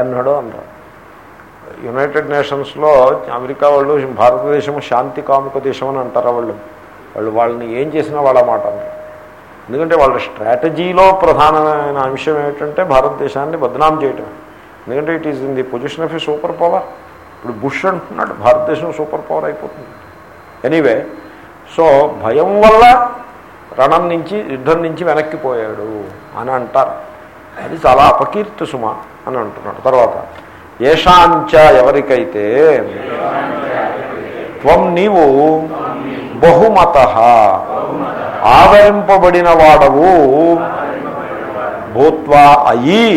అన్నాడు. అంటారు United నేషన్స్లో America వాళ్ళు భారతదేశం శాంతి కాముక దేశం అని అంటారు వాళ్ళు? వాళ్ళు వాళ్ళని ఏం చేసినా వాళ్ళ మాట ఎందుకంటే వాళ్ళ స్ట్రాటజీలో ప్రధానమైన అంశం ఏమిటంటే భారతదేశాన్ని బదనాం చేయటం. ఎందుకంటే it is in the position of a super power ఇప్పుడు బుష్ అంటున్నాడు భారతదేశం సూపర్ పవర్ అయిపోతుంది. ఎనీవే సో భయం వల్ల రణం నుంచి యుద్ధం నుంచి వెనక్కిపోయాడు అని అంటారు. అది చాలా అపకీర్తి సుమ. అని అంటున్నాడు. తర్వాత ఏషాంచ ఎవరికైతే త్వం నీవు బహుమత ఆదరింపబడిన వాడవు భూత్వా అయి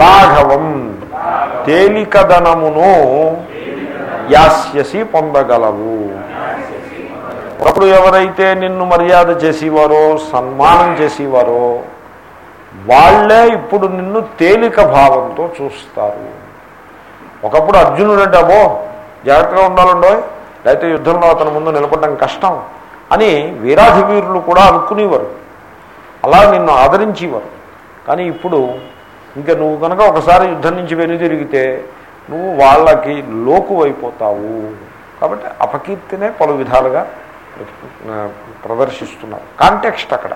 లాఘవం తేలికదనమును యాస్యసి పొందగలవు. ఒకప్పుడు ఎవరైతే నిన్ను మర్యాద చేసేవారో సన్మానం చేసేవారో వాళ్ళే ఇప్పుడు నిన్ను తేలిక భావంతో చూస్తారు. ఒకప్పుడు అర్జునుడు అంటే అబో జాగ్రత్తగా ఉండాలండో లేకపోతే యుద్ధంలో అతని ముందు నిలబడడం కష్టం అని వీరాధి వీరులు కూడా అనుకునేవారు. అలా నిన్ను ఆదరించేవారు. కానీ ఇప్పుడు ఇంకా నువ్వు కనుక ఒకసారి యుద్ధం నుంచి వెనుదిరిగితే నువ్వు వాళ్ళకి లోకు అయిపోతావు కాబట్టి అపకీర్తినే పలు విధాలుగా ప్రదర్శిస్తున్నారు. కాంటెక్స్ట్ అక్కడ.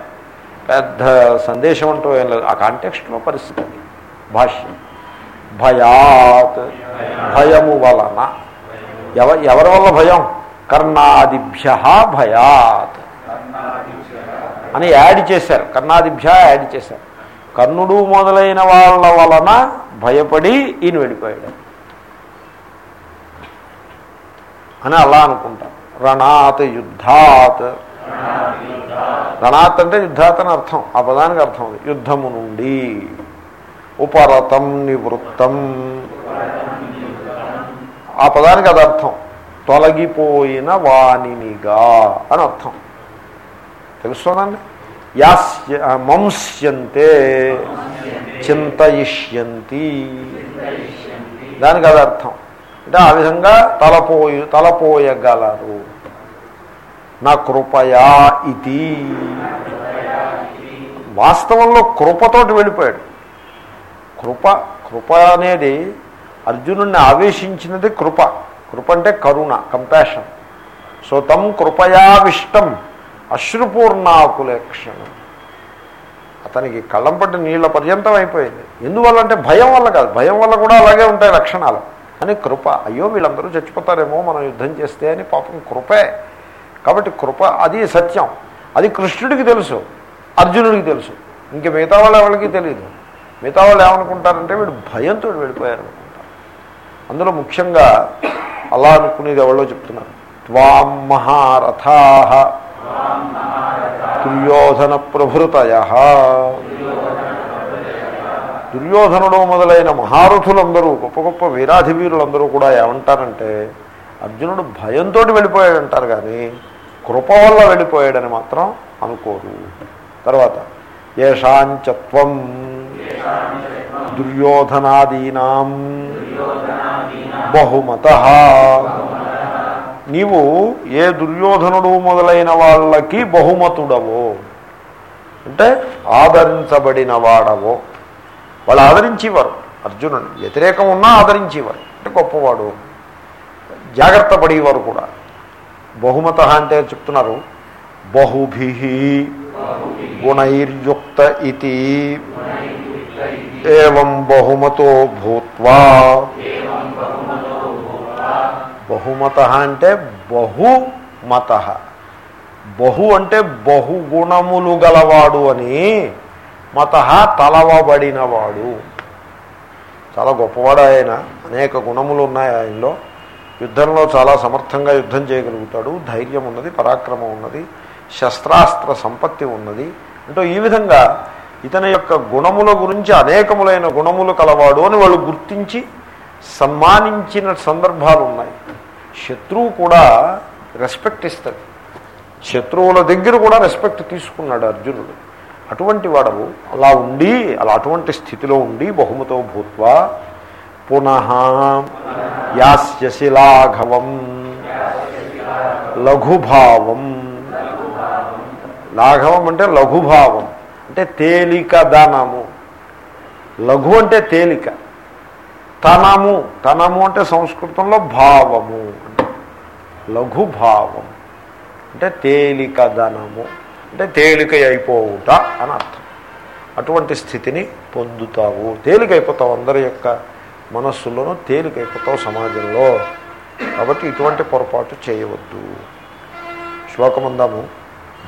పెద్ద సందేశం అంటూ ఏం లేదు. ఆ కాంటెక్స్ట్లో పరిస్థితి. అది భాష్యం. భయాత్. భయము వలన. ఎవ ఎవరి వల్ల భయం? కర్ణాదిభ్య భయాత్. అని యాడ్ చేశారు. కర్ణాదిభ్య యాడ్ చేశారు. కర్ణుడు మొదలైన వాళ్ళ వలన భయపడి ఈయన వెళ్ళిపోయాడు. అని అలా అనుకుంటాం. రణాత్ యుద్ధాత్. రణాత్ అంటే యుద్ధాత్ అని అర్థం ఆ పదానికి అర్థం అది. యుద్ధము నుండి. ఉపరతం నివృత్తం. ఆ పదానికి అది అర్థం. తొలగిపోయిన వాణినిగా అని అర్థం. తెలుస్తుందండి? యాస్య మంస్యంతే చింతయిష్యంతి. దానికి అది అర్థం. అంటే ఆ విధంగా తలపోయి తలపోయగలరు. నా కృపయా ఇది. వాస్తవంలో కృపతోటి వెళ్ళిపోయాడు. కృప కృప అనేది అర్జునుడిని ఆవేశించినది కృప. కృప అంటే కరుణ కంపాషన్ సో తం కృపయావిష్టం అశ్రుపూర్ణాకులేక్షణం అతనికి కళ్ళం పట్టి నీళ్ళ పర్యంతం అయిపోయింది. ఎందువల్ల అంటే భయం వల్ల కాదు. భయం వల్ల కూడా అలాగే ఉంటాయి లక్షణాలు. అని కృప అయ్యో వీళ్ళందరూ చచ్చిపోతారేమో మనం యుద్ధం చేస్తే అని పాపం కృపే. కాబట్టి కృప అది సత్యం. అది కృష్ణుడికి తెలుసు అర్జునుడికి తెలుసు. ఇంక మిగతా వాళ్ళు ఎవరికి తెలియదు మిగతా వాళ్ళు ఏమనుకుంటారంటే వీడు భయంతో వెళ్ళిపోయారు అనుకుంటారు అందులో ముఖ్యంగా అలా అనుకునేది ఎవరో చెప్తున్నారు. త్వాం మహారథా దుర్యోధన ప్రభృతయ దుర్యోధనుడు మొదలైన మహారథులందరూ గొప్ప గొప్ప వీరాధి వీరులందరూ కూడా ఏమంటారంటే అర్జునుడు భయంతో వెళ్ళిపోయాడంటారు కానీ కృప వల్ల వెళ్ళిపోయాడని మాత్రం అనుకోరు తర్వాత ఏషాంచత్వం దుర్యోధనాదీనాం బహుమత. నీవు ఏ దుర్యోధనుడు మొదలైన వాళ్ళకి బహుమతుడవో అంటే ఆదరించబడిన వాడవో వాళ్ళు ఆదరించేవారు. అర్జునుడు వ్యతిరేకం ఉన్నా ఆదరించేవారు. అంటే గొప్పవాడు. జాగ్రత్త పడేవారు కూడా. బహుమత అంటే చెప్తున్నారు. బహుభి గుణైర్యుక్త ఇది ఏం బహుమతో భూత్వా. బహుమత అంటే బహుమత. బహు అంటే బహుగుణములు గలవాడు అని మత తలవబడినవాడు. చాలా గొప్పవాడు ఆయన. అనేక గుణములు ఉన్నాయి ఆయనలో. యుద్ధంలో చాలా సమర్థంగా యుద్ధం చేయగలుగుతాడు. ధైర్యం ఉన్నది పరాక్రమం ఉన్నది శస్త్రాస్త్ర సంపత్తి ఉన్నది. అంటే ఈ విధంగా ఇతని యొక్క గుణముల గురించి అనేకములైన గుణములు కలవాడు అని వాళ్ళు గుర్తించి సన్మానించిన సందర్భాలు ఉన్నాయి. శత్రువు కూడా రెస్పెక్ట్ ఇస్తాడు. శత్రువుల దగ్గర కూడా రెస్పెక్ట్ తీసుకున్నాడు అర్జునుడు. అటువంటి వాడు అలా ఉండి అలా అటువంటి స్థితిలో ఉండి బహుమతో భూత్వా పునః యాస్యసి లాఘవం లఘుభావం లాఘవం అంటే లఘుభావం అంటే తేలిక దానము। లఘు అంటే తేలిక తనము తనము అంటే సంస్కృతంలో భావము అంటే లఘు భావం అంటే తేలికదనము అంటే తేలిక అయిపోవుట అని అర్థం. అటువంటి స్థితిని పొందుతావు తేలికైపోతావు అందరి యొక్క మనస్సులోనూ తేలికైపోతావు సమాజంలో. కాబట్టి ఇటువంటి పొరపాటు చేయవద్దు. శ్లోకమందాము.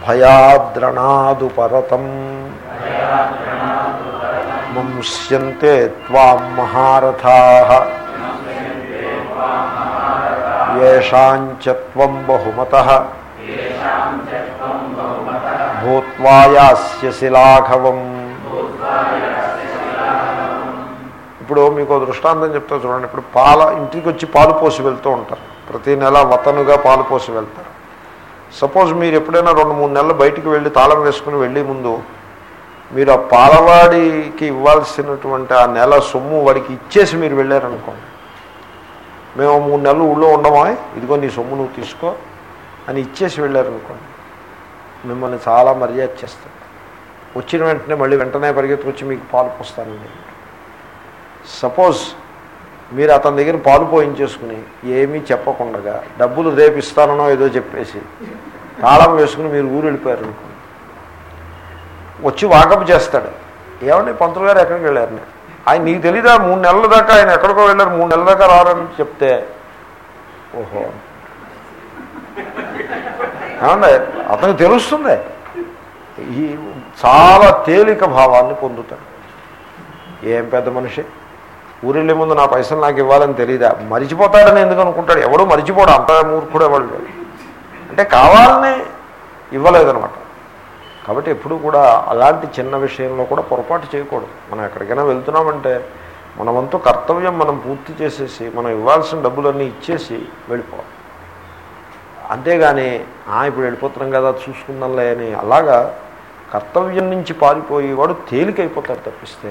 భయాద్రణాదు పరతం మంస్యంతే త్వాం మహారథా. ఏషాంచత్వం బహుమత. భూత్వాయాస్యసి లాఘవం. ఇప్పుడు మీకు దృష్టాంతం చెప్తా చూడండి. ఇప్పుడు పాల ఇంటికి వచ్చి పాలు పోసి వెళ్తూ ఉంటారు. ప్రతి నెల వతనుగా పాలు పోసి వెళ్తారు. సపోజ్ మీరు ఎప్పుడైనా రెండు మూడు నెలలు బయటికి వెళ్ళి తాళం వేసుకుని వెళ్ళే ముందు మీరు ఆ పాలవాడికి ఇవ్వాల్సినటువంటి ఆ నెల సొమ్ము వాడికి ఇచ్చేసి మీరు వెళ్ళారనుకోండి. మేము మూడు నెలలు ఊళ్ళో ఉండమా? ఇదిగో నీ సొమ్ము నువ్వు తీసుకో అని ఇచ్చేసి వెళ్ళారనుకోండి. మిమ్మల్ని చాలా మర్యాద చేస్తాం వచ్చిన వెంటనే మళ్ళీ వెంటనే పరిగెత్తుకొచ్చి మీకు పాలు పోస్తానండి సపోజ్ మీరు అతని దగ్గర పాలు పోయించేసుకుని ఏమీ చెప్పకుండా డబ్బులు రేపు ఇస్తానో ఏదో చెప్పేసి తాళం వేసుకుని మీరు ఊరు వెళ్ళిపోయారు అనుకోండి వచ్చి వాకప్ చేస్తాడు. ఏమండి పంతులు గారు ఎక్కడికి వెళ్ళారు? ఆయన నీకు తెలీదా? మూడు నెలల దాకా ఆయన ఎక్కడికో వెళ్ళారు. మూడు నెలల దాకా రారని చెప్తే ఓహో. ఏమండి అతనికి తెలుస్తుంది. ఈ చాలా తేలిక భావాన్ని పొందుతాడు. ఏం పెద్ద మనిషి? ఊరిళ్ళే ముందు నా పైసలు నాకు ఇవ్వాలని తెలియదా మరిచిపోతాడని ఎందుకు అనుకుంటాడు? ఎవడో మరిచిపోడు అంత మూర్ఖుడు ఎవడు అంటే కావాలని ఇవ్వలేదనమాట కాబట్టి ఎప్పుడు కూడా అలాంటి చిన్న విషయంలో కూడా పొరపాటు చేయకూడదు. మనం ఎక్కడికైనా వెళ్తున్నామంటే మనమంతా కర్తవ్యం మనం పూర్తి చేసేసి మనం ఇవ్వాల్సిన డబ్బులన్నీ ఇచ్చేసి వెళ్ళిపోవాలి. అంతేగాని ఇప్పుడు వెళ్ళిపోతున్నాం కదా చూసుకుందాంలే అని అలాగా కర్తవ్యం నుంచి పారిపోయి వాడు తేలికైపోతాడు తప్పిస్తే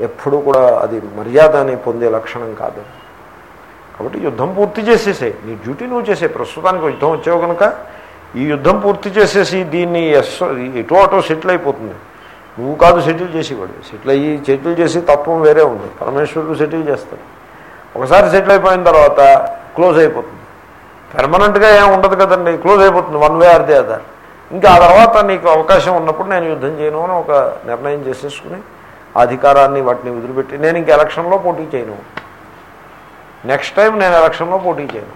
ఎప్పుడూ కూడా అది మర్యాదని పొందే లక్షణం కాదు. కాబట్టి యుద్ధం పూర్తి చేసేసే నీ డ్యూటీ నువ్వు చేసే ప్రస్తుతానికి యుద్ధం వచ్చావు కనుక ఈ యుద్ధం పూర్తి చేసేసి దీన్ని ఎస్ ఎటో అటో సెటిల్ అయిపోతుంది. నువ్వు కాదు సెటిల్ చేసేవాడు. సెటిల్ అయ్యి సెటిల్ చేసి తత్వం వేరే ఉంది. పరమేశ్వరుడు సెటిల్ చేస్తాడు. ఒకసారి సెటిల్ అయిపోయిన తర్వాత క్లోజ్ అయిపోతుంది. పెర్మనెంట్గా ఏం ఉండదు కదండి. క్లోజ్ అయిపోతుంది. One way or the other. ఇంకా ఆ తర్వాత నీకు అవకాశం ఉన్నప్పుడు నేను యుద్ధం చేయను అని ఒక నిర్ణయం చేసేసుకుని అధికారాన్ని వాటిని వదిలిపెట్టి నేను ఇంక ఎలక్షన్లో పోటీ చేయను. నెక్స్ట్ టైం నేను ఎలక్షన్లో పోటీ చేయను.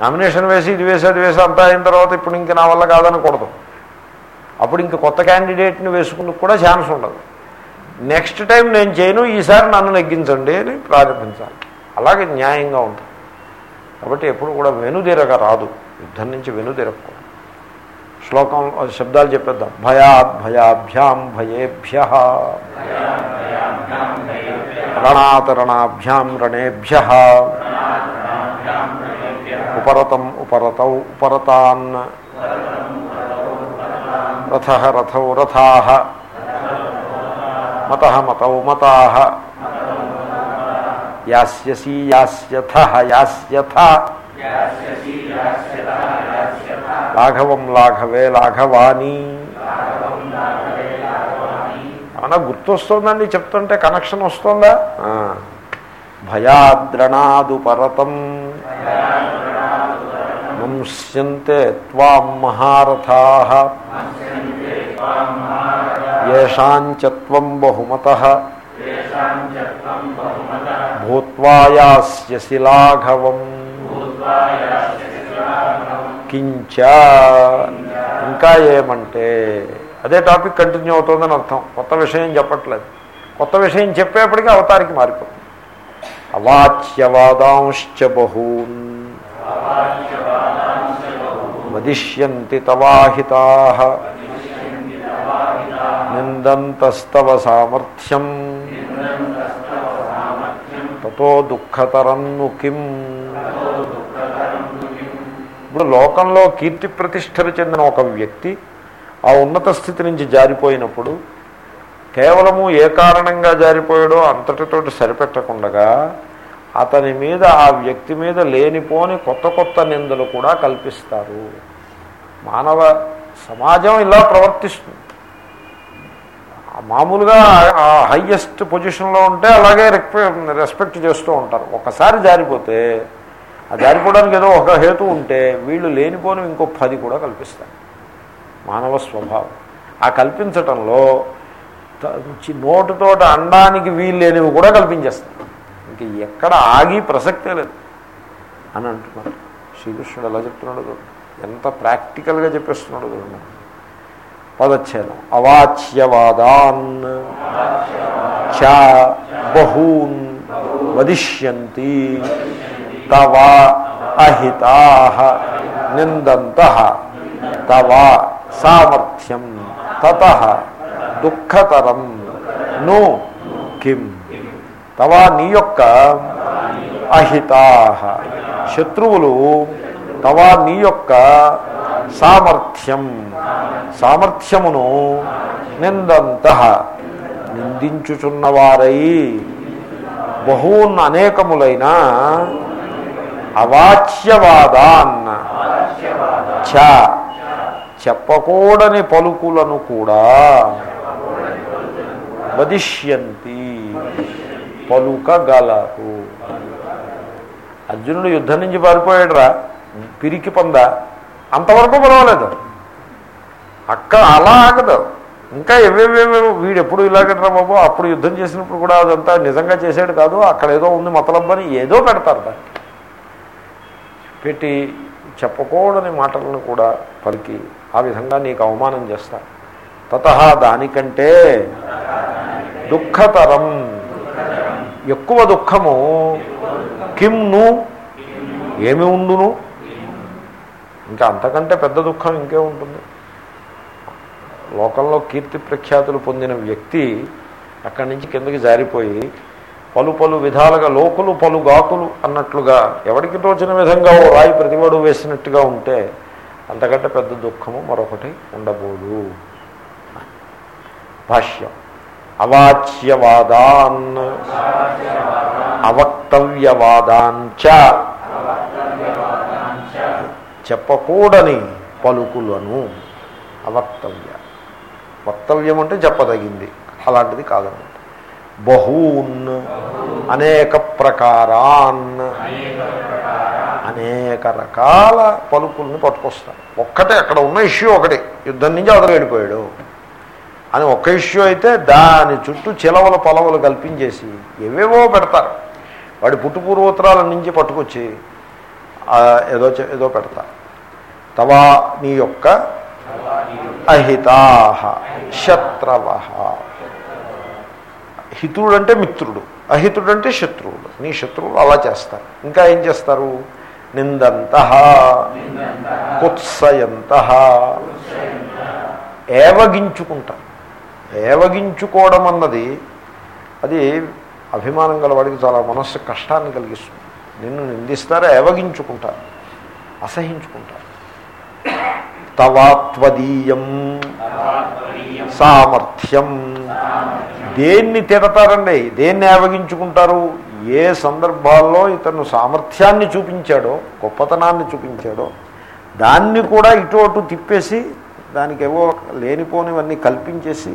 నామినేషన్ వేసి ఇది వేసి అది వేసి అంతా అయిన తర్వాత ఇప్పుడు ఇంక నా వల్ల కాదనకూడదు. అప్పుడు ఇంక కొత్త క్యాండిడేట్ని వేసుకుని కూడా ఛాన్స్ ఉండదు. నెక్స్ట్ టైం నేను చేయను ఈసారి నన్ను నెగ్గించండి అని ప్రారంభించాలి. అలాగే న్యాయంగా ఉంటుంది. కాబట్టి ఎప్పుడు కూడా వెనుదీరగా రాదు. యుద్ధం నుంచి వెనుదీరకూడదు శ్లోకం శబ్దాలు చెప్పేద్దాం భయాత్ భయాభ్యాం భయేభ్య రణాతరణాభ్యాం రణేభ్య ఉపరతం ఉపరతౌ ఉపరతాన్ రథ రథౌ రథా మత మతౌ మతా యాస్యసి యాస్యథ యాస్యథ లాఘవం లాఘవే లాఘవాణి. ఏమన్నా గుర్తొస్తుందండి చెప్తుంటే? కనెక్షన్ వస్తుందా? భయాద్రణాదు పరతం. వంశ్యంతే త్వాం మహారథా. ఏషాంచత్వం బహుమత. భూత్వాయాస్యసి లాఘవం. కించ. ఇంకా ఏమంటే అదే టాపిక్ కంటిన్యూ అవుతుందని అర్థం. కొత్త విషయం చెప్పట్లేదు. కొత్త విషయం చెప్పేప్పటికీ అవతారికి మారిపోతుంది. అవాచ్యవాదాంశ్చ బహూన్. వదిష్యంతి తవాహితా. నిందంతస్తవ సామర్థ్యం. తతో దుఃఖతరన్ను కిం. ఇప్పుడు లోకంలో కీర్తి ప్రతిష్టలు చెందిన ఒక వ్యక్తి ఆ ఉన్నత స్థితి నుంచి జారిపోయినప్పుడు కేవలము ఏ కారణంగా జారిపోయాడో అంతటితోటి సరిపెట్టకుండగా అతని మీద ఆ వ్యక్తి మీద లేనిపోని కొత్త కొత్త నిందలు కూడా కల్పిస్తారు. మానవ సమాజం ఇలా ప్రవర్తిస్తుంది. మామూలుగా ఆ హయ్యెస్ట్ పొజిషన్లో ఉంటే అలాగే రెస్పెక్ట్ చేస్తూ ఉంటారు. ఒకసారి జారిపోతే జారిపోవడానికి ఏదో ఒక హేతు ఉంటే వీళ్ళు లేనిపోని ఇంకో పది కూడా కల్పిస్తారు మానవ స్వభావం. ఆ కల్పించటంలో త- చి- నోటుతోట అండానికి లేనివి కూడా కల్పించేస్తారు ఇంక ఎక్కడ ఆగి ప్రసక్తే లేదు. అని అంటున్నారు. శ్రీకృష్ణుడు ఎలా చెప్తున్నాడు చూడండి. ఎంత ప్రాక్టికల్గా చెప్పేస్తున్నాడు చూడండి. పదచ్ఛేదం. అవాచ్యవాదాన్ చ బహూన్ వదిష్యంతి తవా అహితా నిందంత తవా సామర్థ్యం తత దుఃఖతరం ను కిం తవా నీ యొక్క అహితా శత్రువులు తవా నీ యొక్క సామర్థ్యం సామర్థ్యమును నిందంత నిందించుచున్నవారై బహూన్ అనేకములైన అవాచ్యవాదాన్. చ చెప్పకూడని పలుకులను కూడా వదిష్యంతి. పలుకగలరు అర్జునుడు యుద్ధం నుంచి పారిపోయాడురా. పిరికి పొంద. అంతవరకు పర్వాలేదు. అక్కడ అలా ఆగదు. ఇంకా ఎవేవేవో వీడు ఎప్పుడు ఇలాగట్రా బాబు? అప్పుడు యుద్ధం చేసినప్పుడు కూడా అదంతా నిజంగా చేసాడు కాదు. అక్కడ ఏదో ఉంది మతలబ్బని ఏదో పెడతారు దాన్ని పెట్టి చెప్పకూడని మాటలను కూడా పలికి ఆ విధంగా నీకు అవమానం చేస్తారు తత దానికంటే దుఃఖతరం. ఎక్కువ దుఃఖము కిమ్ను ఏమి ఉండును? ఇంకా అంతకంటే పెద్ద దుఃఖం ఇంకే ఉంటుంది. లోకంలో కీర్తి ప్రఖ్యాతులు పొందిన వ్యక్తి అక్కడి నుంచి కిందకి జారిపోయి పలు పలు విధాలుగా లోకులు పలు గాకులు అన్నట్లుగా ఎవరికి తోచిన విధంగా ఓ రాయి ప్రతివాడు వేసినట్టుగా ఉంటే అంతకంటే పెద్ద దుఃఖము మరొకటి ఉండబోదు భాష్యం. అవాచ్యవాదాన్. అవక్తవ్యవాదాన్ చెప్పకూడని పలుకులను. అవక్తవ్య. వక్తవ్యం అంటే చెప్పదగింది. అలాంటిది కాదన్నమాట బహూన్ అనేక ప్రకారాన్ అనేక రకాల పలుకుల్ని పట్టుకొస్తాడు. ఒక్కటే అక్కడ ఉన్న ఇష్యూ ఒకటి యుద్ధం నుంచి అదరు వెళ్ళిపోయాడు. అని ఒక్క ఇష్యూ అయితే దాని చుట్టూ చిలవల పొలవలు కల్పించేసి ఏవేవో పెడతారు. వాడి పుట్టుపూర్వోత్తరాల నుంచి పట్టుకొచ్చి ఏదో చె- ఏదో పెడతారు. తవా నీ యొక్క అహితాహ శత్రవ హితుడు అంటే మిత్రుడు అహితుడు అంటే శత్రువుడు నీ శత్రువులు అలా చేస్తారు. ఇంకా ఏం చేస్తారు? నిందంత కుత్సయంత. ఏవగించుకుంటారు. ఏవగించుకోవడం అన్నది అది అభిమానం గలవాడికి చాలా మనస్సు కష్టాన్ని కలిగిస్తుంది. నిన్ను నిందిస్తారు ఏవగించుకుంటారు అసహించుకుంటారు. తవాత్వదీయం. సామర్థ్యం. దేన్ని తిడతారండి? దేన్ని ఏవగించుకుంటారు ఏ సందర్భాల్లో ఇతను సామర్థ్యాన్ని చూపించాడో గొప్పతనాన్ని చూపించాడో దాన్ని కూడా ఇటు అటు తిప్పేసి దానికి ఏవో లేనిపోనివన్నీ కల్పించేసి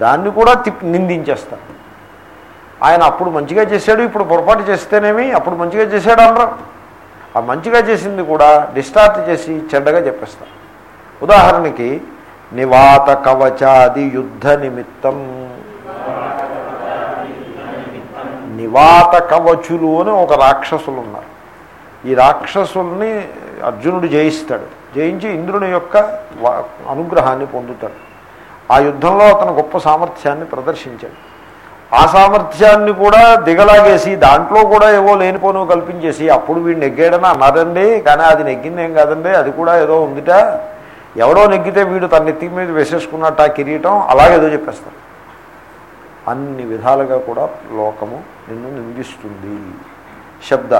దాన్ని కూడా తిప్పి నిందించేస్తారు. ఆయన అప్పుడు మంచిగా చేశాడు ఇప్పుడు పొరపాటు చేస్తేనేమి అప్పుడు మంచిగా చేశాడు అనరు. ఆ మంచిగా చేసింది కూడా డిస్టార్ట్ చేసి చెడ్డగా చెప్పేస్తారు. ఉదాహరణకి నివాత కవచాది యుద్ధ నిమిత్తం నివాత కవచులు అని ఒక రాక్షసులు ఉన్నారు ఈ రాక్షసుల్ని అర్జునుడు జయిస్తాడు. జయించి ఇంద్రుని యొక్క అనుగ్రహాన్ని పొందుతాడు. ఆ యుద్ధంలో అతను గొప్ప సామర్థ్యాన్ని ప్రదర్శించాడు. ఆ సామర్థ్యాన్ని కూడా దిగలాగేసి దాంట్లో కూడా ఏవో లేనిపోను కల్పించేసి అప్పుడు వీడు నెగ్గాడని అన్నారండి కానీ అది నెగ్గింది ఏం కాదండి అది కూడా ఏదో ఉందిట. ఎవడో నెగ్గితే వీడు తన నెత్తి మీద వేసేసుకున్నట్టు ఆ కిరీటం అలాగేదో చెప్పేస్తారు అన్ని విధాలుగా కూడా లోకము నిన్ను నిందిస్తుంది. శబ్ద.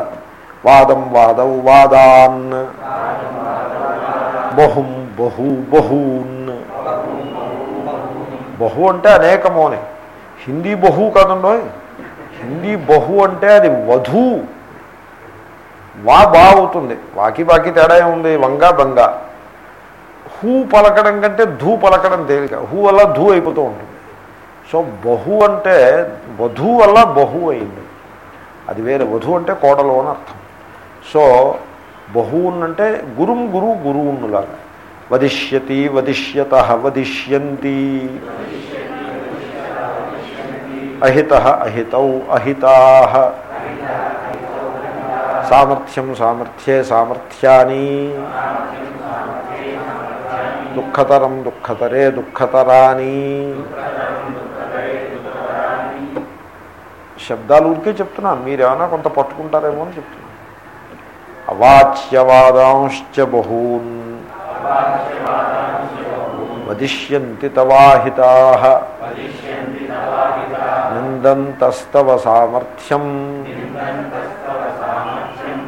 వాదం వాదౌ వాదాన్. బహుం బహు బహూన్. బహు అంటే అనేకము అని. హిందీ బహు కాదండో? హిందీ బహు అంటే అది వధు. వా బా అవుతుంది. వాకి బాకి తేడా ఏముంది? వంగ బంగా. హూ పలకడం కంటే ధూ పలకడం తేలిక. హూ వల్ల ధూ అయిపోతూ ఉంటుంది. సో బహు అంటే వధు వల్ల బహు అయింది. అది వేరే వధు అంటే కోడలు అని అర్థం. సో బహువునంటే గురుం గురు గురువున్నులాగా వదిష్యతి వదిష్యత వదిష్యంతి. అహిత అహితౌ అహితా. సామర్థ్యం సామర్థ్యే సామర్థ్యాని. దుఃఖతరం దుఃఖతరే దుఃఖతరాని శబ్దాలు ఊరికే చెప్తున్నాను మీరేమైనా కొంత పట్టుకుంటారేమో అని చెప్తున్నాను అవాచ్యవాదాంశ్చ బహూన్। వదిష్యంతి తవాహితా। నిందంతస్తవ సామర్థ్యం।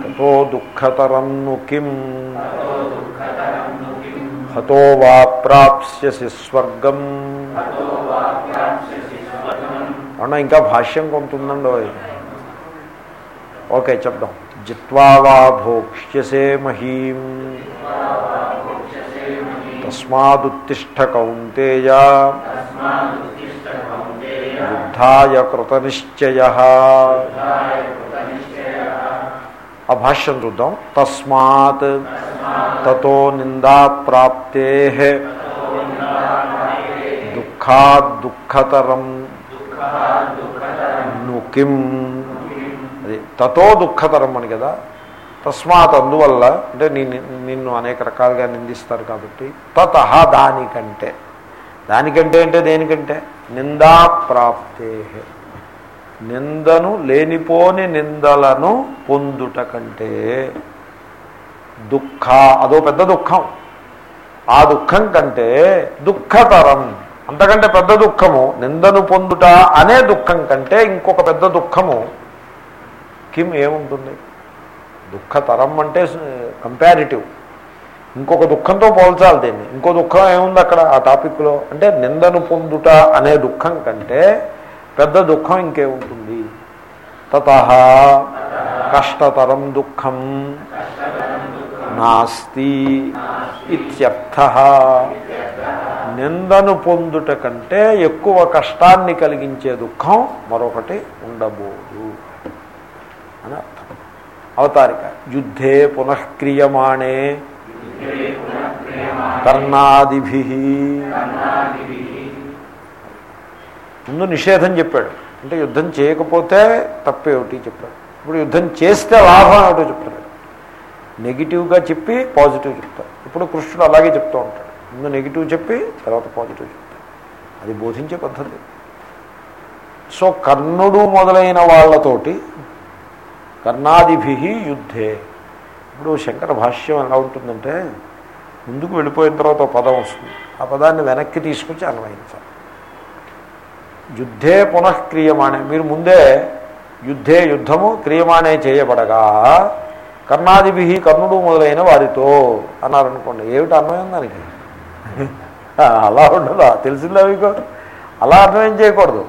తతో దుఃఖతరన్ను కిం। హతో వా ప్రాప్స్యసి స్వర్గం అవునా ఇంకా భాష్యం కొంత ఉందండి ఓయ్. ఓకే చెప్దాం. జిత్వా వా భోక్ష్యసే మహీం. తస్మాదుత్తిష్ట కౌంతేయ. యుద్ధాయ కృతనిశ్చయ. ఆ భాష్యం చూద్దాం. తస్మాత్ తతో నిందా ప్రాప్తే దుఃఖాదుఃఖతరం నుకిం అది తతో దుఃఖతరం అని కదా. తస్మాత్ అందువల్ల అంటే నిన్ను అనేక రకాలుగా నిందిస్తారు కాబట్టి తత దానికంటే. దానికంటే అంటే దేనికంటే? నిందా ప్రాప్తే నిందను లేనిపోని నిందలను పొందుట కంటే దుఃఖ అదో పెద్ద దుఃఖం. ఆ దుఃఖం కంటే దుఃఖతరం అంతకంటే పెద్ద దుఃఖము నిందను పొందుట అనే దుఃఖం కంటే ఇంకొక పెద్ద దుఃఖము కిం ఏముంటుంది? దుఃఖతరం అంటే కంపారిటివ్ ఇంకొక దుఃఖంతో పోల్చాలి దీన్ని. ఇంకో దుఃఖం ఏముంది అక్కడ ఆ టాపిక్లో? అంటే నిందను పొందుట అనే దుఃఖం కంటే పెద్ద దుఃఖం ఇంకేముంటుంది? తత కష్టతరం దుఃఖం. నాస్తి ఇత్యర్థ. నిందను పొందుట కంటే ఎక్కువ కష్టాన్ని కలిగించే దుఃఖం మరొకటి ఉండబోదు అని అర్థం. అవతారిక. యుద్ధే పునఃక్రియమాణే కర్ణాదిభి. ముందు నిషేధం చెప్పాడు. అంటే యుద్ధం చేయకపోతే తప్పేమిటి చెప్పాడు. ఇప్పుడు యుద్ధం చేస్తే లాభం ఏమిటో చెప్తున్నాడు నెగిటివ్గా చెప్పి పాజిటివ్ చెప్తారు ఇప్పుడు కృష్ణుడు అలాగే చెప్తూ ఉంటాడు. ముందు నెగిటివ్ చెప్పి తర్వాత పాజిటివ్ చెప్తాడు అది బోధించే పద్ధతి. సో కర్ణుడు మొదలైన వాళ్ళతోటి కర్ణాదిభి యుద్ధే. ఇప్పుడు శంకర భాష్యం ఎలా ఉంటుందంటే ముందుకు వెళ్ళిపోయిన తర్వాత పదం వస్తుంది. ఆ పదాన్ని వెనక్కి తీసుకొచ్చి అన్వయించాలి. యుద్ధే పునఃక్రియమాణే. మీరు ముందే యుద్ధే యుద్ధము క్రియమాణే చేయబడగా కర్ణాదిభి కర్ణుడు మొదలైన వారితో అన్నారనుకోండి ఏమిటి అన్వయం దానికి? అలా ఉండదా? తెలిసిందా మీకు? అలా అన్వయం చేయకూడదు.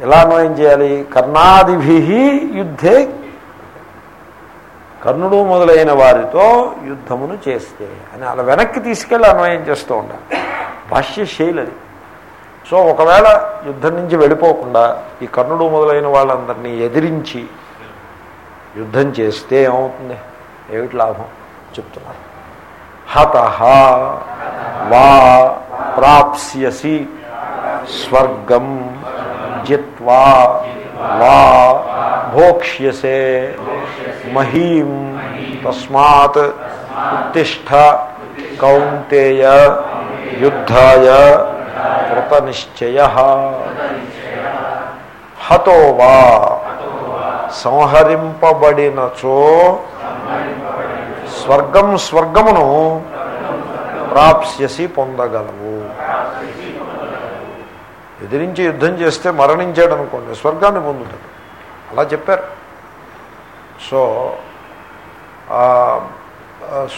ఎలా అన్వయం చేయాలి? కర్ణాదిభి యుద్ధే. కర్ణుడు మొదలైన వారితో యుద్ధమును చేస్తే అని అలా వెనక్కి తీసుకెళ్ళి అన్వయం చేస్తూ ఉండాలి. భాష్య శైలి అది. సో ఒకవేళ యుద్ధం నుంచి వెళ్ళిపోకుండా ఈ కర్ణుడు మొదలైన వాళ్ళందరినీ ఎదిరించి యుద్ధం చేస్తే ఏమవుతుంది ఏమిటి లాభం చెప్తున్నారు హత వా ప్రాప్స్యసి స్వర్గం జిత్వా వా భోక్ష్యసే మహీం తస్మాత్ ఉత్తిష్ట కౌంతేయ యుద్ధాయ కృతనిశ్చయ హతో వా సంహరింపబడినచో స్వర్గం స్వర్గమును ప్రాప్స్యసి పొందగలవు. ఎదిరించి యుద్ధం చేస్తే మరణించాడు అనుకోండి స్వర్గాన్ని పొందుతాడు. అలా చెప్పారు. సో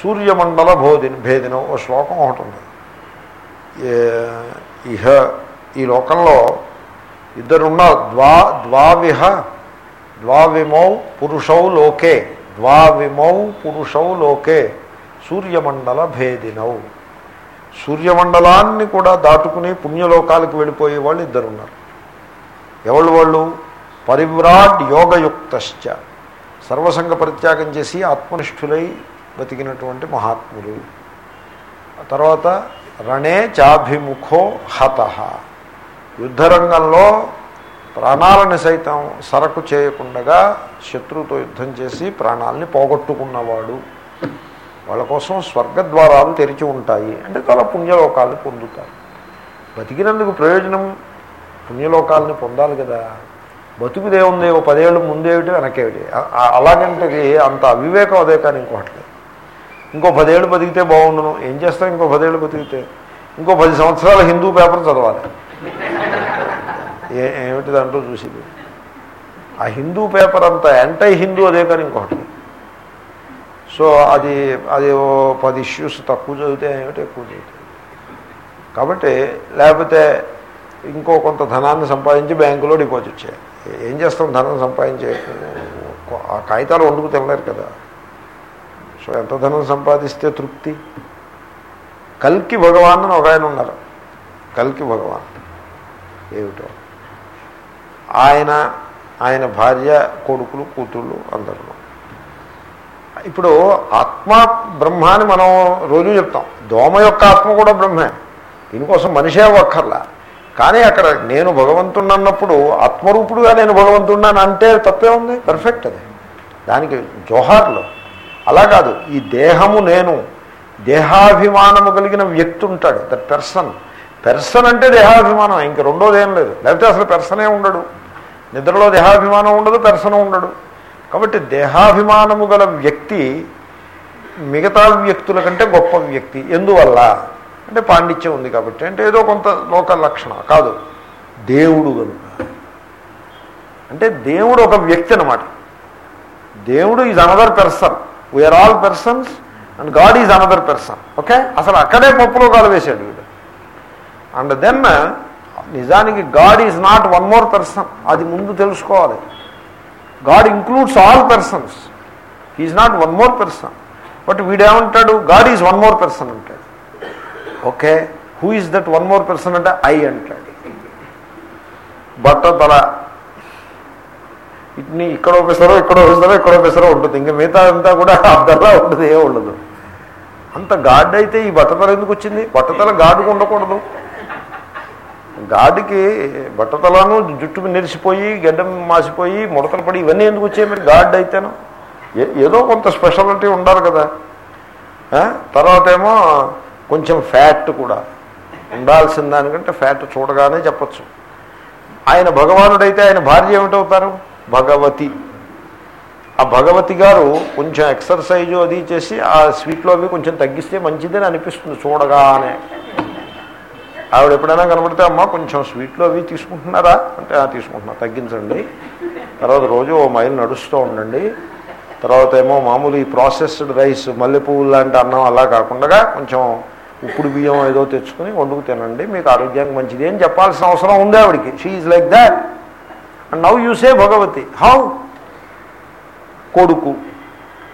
సూర్యమండల భోదిన భేదినం ఓ శ్లోకం ఒకటి ఉంది. ఇహ ఈ లోకంలో ఇద్దరున్నారు ద్వా ద్వావిహ ద్వావిమౌ పురుషౌ లోకే. ద్వావిమౌ పురుషౌ లోకే. సూర్యమండల భేదినౌ. సూర్యమండలాన్ని కూడా దాటుకుని పుణ్యలోకాలకు వెళ్ళిపోయే వాళ్ళు ఇద్దరున్నారు. ఎవళ్ళు వాళ్ళు? పరివ్రాడ్ యోగయుక్తశ్చ. సర్వసంగ పరిత్యాగం చేసి ఆత్మనిష్ఠులై బతికినటువంటి మహాత్ములు. తర్వాత రణే చాభిముఖో హత. యుద్ధరంగంలో ప్రాణాలను సైతం సరకు చేయకుండగా శత్రువుతో యుద్ధం చేసి ప్రాణాలని పోగొట్టుకున్నవాడు. వాళ్ళ కోసం స్వర్గద్వారాలు తెరిచి ఉంటాయి. అంటే చాలా పుణ్యలోకాలను పొందుతారు. బతికినందుకు ప్రయోజనం పుణ్యలోకాలని పొందాలి కదా. బతుకుదేముంది ఓ పదేళ్ళు ముందేమిటి వెనకేమిటి? అలాగంటే అంత అవివేకం అదే కానీ ఇంకోటి ఇంకో పదేళ్ళు బతికితే బాగుండును. ఏం చేస్తాం ఇంకో పదేళ్ళు బతికితే? ఇంకో పది సంవత్సరాల హిందూ పేపర్ చదవాలి. ఏ ఏమిటి దాంట్లో చూసి ఆ హిందూ పేపర్ అంతా యాంటై హిందూ అదే కానీ ఇంకోటి సో అది అది ఓ పది ఇష్యూస్ తక్కువ చదివితే ఏమిటి ఎక్కువ చదివితే? కాబట్టి లేకపోతే ఇంకో కొంత ధనాన్ని సంపాదించి బ్యాంకులో డిపాజిట్ చేయాలి. ఏం చేస్తాం ధనం సంపాదించే? ఆ కాగితాలు వండుకు తినలేరు కదా. సో ఎంత ధనం సంపాదిస్తే తృప్తి? కల్కి భగవాన్ అని ఒక ఆయన ఉన్నారు. కల్కి భగవాన్. ఏమిటో? ఆయన ఆయన భార్య కొడుకులు కూతుళ్ళు అందరూ. ఇప్పుడు ఆత్మ బ్రహ్మ అని మనం రోజు చెప్తాం. దోమ యొక్క ఆత్మ కూడా బ్రహ్మే. దీనికోసం మనిషే ఒక్కర్లా కానీ అక్కడ నేను భగవంతుడు అన్నప్పుడు ఆత్మరూపుడుగా నేను భగవంతున్నాను అంటే తప్పే ఉంది? పర్ఫెక్ట్ అది. దానికి జోహార్లు. అలా కాదు. ఈ దేహము నేను దేహాభిమానము కలిగిన వ్యక్తి ఉంటాడు. దట్ పెర్సన్ పెర్సన్ అంటే దేహాభిమానం. ఇంక రెండోది ఏం లేదు. లేకపోతే అసలు పెర్సనే ఉండడు. నిద్రలో దేహాభిమానం ఉండదు దర్శనం ఉండడు కాబట్టి దేహాభిమానము గల వ్యక్తి మిగతా వ్యక్తుల కంటే గొప్ప వ్యక్తి. ఎందువల్ల? అంటే పాండిత్యం ఉంది కాబట్టి. అంటే ఏదో కొంత లోక లక్షణం. కాదు. దేవుడు కనుక అంటే దేవుడు ఒక వ్యక్తి అనమాట దేవుడు is another person we are all persons and God is another person okay అసలు అక్కడే పప్పులో కాలు వేశాడు వీడు. అండ్ దెన్ నిజానికి God is not one more person. అది ముందు తెలుసుకోవాలి. God includes all persons. Is not one more person. But వీడేమంటాడు? God is one more person అంటాడు. Okay? Who is that one more person అంటే ఐ అంటాడు. బట్ట తల. ఇట్ని ఇక్కడ ఒకసారో ఇక్కడ ఒకసారో ఇక్కడ ఒకసారో ఉంటుంది. ఇంకా మిగతా అంతా కూడా అద్దల్లా ఉంటుంది ఏ ఉండదు. అంత గాడ్ అయితే ఈ బట్టతల ఎందుకు వచ్చింది? బట్టతల గాడుకు ఉండకూడదు. గాడికి బట్టతలను జుట్టు నెరిసిపోయి గడ్డం మాసిపోయి ముడతలు పడి ఇవన్నీ ఎందుకు వచ్చాయి మరి గాడ్ అయితేను? ఏ- ఏదో కొంత స్పెషాలిటీ ఉండాలి కదా. తర్వాత ఏమో కొంచెం ఫ్యాట్ కూడా. ఉండాల్సిన దానికంటే ఫ్యాట్ చూడగానే చెప్పచ్చు. ఆయన భగవానుడైతే ఆయన భార్య ఏమిటవుతారు? భగవతి. ఆ భగవతి గారు కొంచెం ఎక్సర్సైజు అది చేసి ఆ స్వీట్లో అవి కొంచెం తగ్గిస్తే మంచిదని అనిపిస్తుంది చూడగానే. ఆవిడ ఎప్పుడైనా కనబడితే అమ్మ కొంచెం స్వీట్లో అవి తీసుకుంటున్నారా? అంటే "ఆ, తీసుకుంటున్నా తగ్గించండి. తర్వాత రోజు ఓ మైల్ నడుస్తూ ఉండండి. తర్వాత ఏమో మామూలు ఈ ప్రాసెస్డ్ రైస్ మల్లెపువ్వులు లాంటి అన్నం అలా కాకుండా కొంచెం ఉప్పుడు బియ్యం ఏదో తెచ్చుకుని వండుకు తినండి. మీకు ఆరోగ్యానికి మంచిది అని చెప్పాల్సిన అవసరం ఉంది ఆవిడికి. She is like that and now you see Bhagavati how కొడుకు.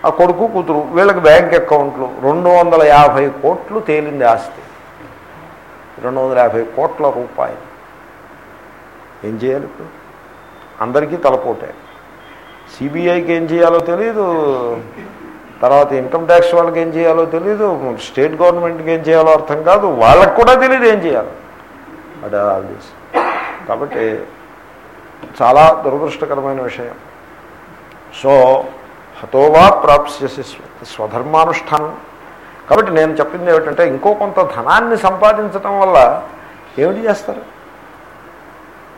ఆ కొడుకు కూతురు వీళ్ళకి బ్యాంక్ అకౌంట్లు. రెండు వందల యాభై కోట్లు తేలింది ఆస్తి. రెండు వందల యాభై కోట్ల రూపాయలు. ఏం చేయాలి ఇప్పుడు? అందరికీ తలపోటే. సిబిఐకి ఏం చేయాలో తెలియదు తర్వాత ఇన్కమ్ ట్యాక్స్ వాళ్ళకి ఏం చేయాలో తెలీదు. స్టేట్ గవర్నమెంట్కి ఏం చేయాలో అర్థం కాదు. వాళ్ళకు కూడా తెలియదు ఏం చేయాలి. అదే ఆల్ దిస్ కాబట్టి చాలా దురదృష్టకరమైన విషయం. సో హతోవా ప్రాప్స్యసి స్వధర్మానుష్ఠానం. కాబట్టి నేను చెప్పింది ఏమిటంటే ఇంకో కొంత ధనాన్ని సంపాదించటం వల్ల ఏమిటి చేస్తారు?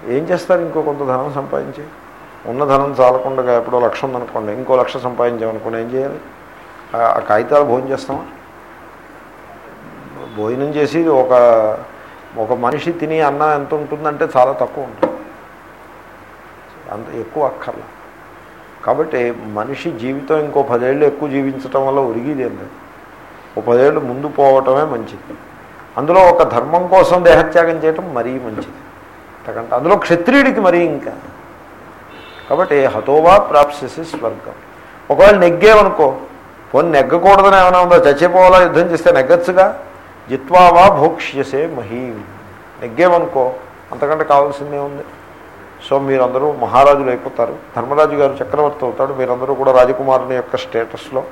ఏం చేస్తారు ఇంకో కొంత ధనం సంపాదించి? ఉన్న ధనం చాలకుండా ఎప్పుడో లక్ష ఉందనుకోండి ఇంకో లక్ష సంపాదించామనుకోండి ఏం చేయాలి? ఆ- కాగితాలు భోజనం చేస్తామా? భోజనం చేసి ఒక ఒక మనిషి తిని అన్నం ఎంత ఉంటుందంటే చాలా తక్కువ ఉంటుంది. అంత ఎక్కువ అక్కర్లా. కాబట్టి మనిషి జీవితం ఇంకో పదేళ్ళు ఎక్కువ జీవించటం వల్ల ఒరిగిదేం లేదు. ఓ పదేళ్ళు ముందు పోవటమే మంచిది. అందులో ఒక ధర్మం కోసం దేహత్యాగం చేయటం మరీ మంచిది. ఎందుకంటే అందులో క్షత్రియుడికి మరీ ఇంకా. కాబట్టి హతోవా ప్రాప్సిసి స్వర్గం. ఒకవేళ నెగ్గేవనుకో పోనీ నెగ్గకూడదని ఏమైనా ఉందో? చచ్చిపోవాలా? యుద్ధం చేస్తే నెగ్గచ్చుగా? జిత్వావా భోక్ష్యసే మహీ. నెగ్గేవనుకో అంతకంటే కావాల్సిందే ఉంది. సో మీరందరూ మహారాజులు అయిపోతారు. ధర్మరాజు గారు చక్రవర్తి అవుతాడు. మీరందరూ కూడా రాజకుమారుని యొక్క స్టేటస్లో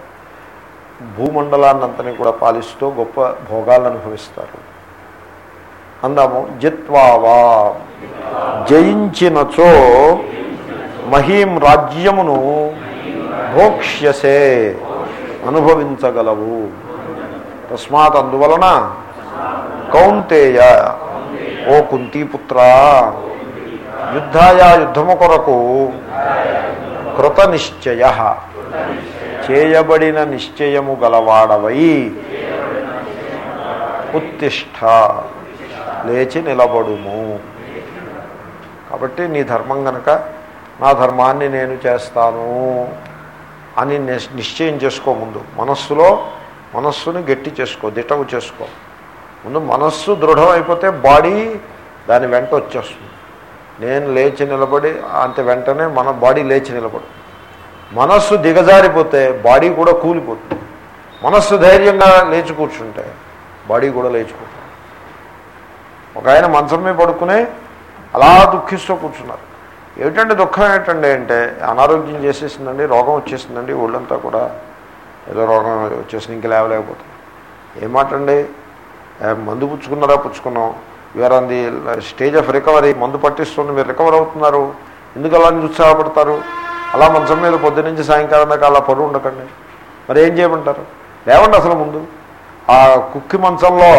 భూమండలాన్నంతని కూడా పాలిస్తూ గొప్ప భోగాలను అనుభవిస్తారు. అందాము జిత్వావా జయించినచో మహీం రాజ్యమును భోక్ష్యసే అనుభవించగలవు. తస్మాత్ అందువలన కౌంతేయ ఓ కుంతీపుత్ర యుద్ధాయ యుద్ధము కొరకు కృత నిశ్చయ చేయబడిన నిశ్చయము గలవాడవై. ఉత్తిష్ట. లేచి నిలబడుము. కాబట్టి నీ ధర్మం గనక నా ధర్మాన్ని నేను చేస్తాను అని నిశ్చయం చేసుకో ముందు. మనస్సులో మనస్సుని గట్టి చేసుకో దిటవు చేసుకో. ముందు మనస్సు దృఢం అయిపోతే బాడీ దాని వెంట వచ్చేస్తుంది. నేను లేచి నిలబడి అంత వెంటనే మన బాడీ లేచి నిలబడు మనస్సు దిగజారిపోతే బాడీ కూడా కూలిపోతుంది. మనస్సు ధైర్యంగా లేచి కూర్చుంటే బాడీ కూడా లేచి ఒక ఆయన మంచం మీద పడుకునే అలా దుఃఖిస్తూ కూర్చున్నారు. ఏమిటంటే దుఃఖం ఏంటండి అంటే అనారోగ్యం చేసేసిందండి రోగం వచ్చేసిందండి ఒళ్ళంతా కూడా ఏదో రోగం వచ్చేసింది ఇంక లేవలేకపోతుంది ఏం మాట అండి మందు పుచ్చుకున్నారా? పుచ్చుకున్నాం. You are on the stage of recovery మందు పట్టిస్తుంది మీరు రికవర్ అవుతున్నారు. ఎందుకు అలా నిరుత్సాహపడతారు అలా మంచం మీద పొద్దునుంచి సాయంకాలం దాకా అలా పడు ఉండకండి. మరి ఏం చేయమంటారు? లేవండి అసలు ముందు. ఆ కుక్కి మంచంలో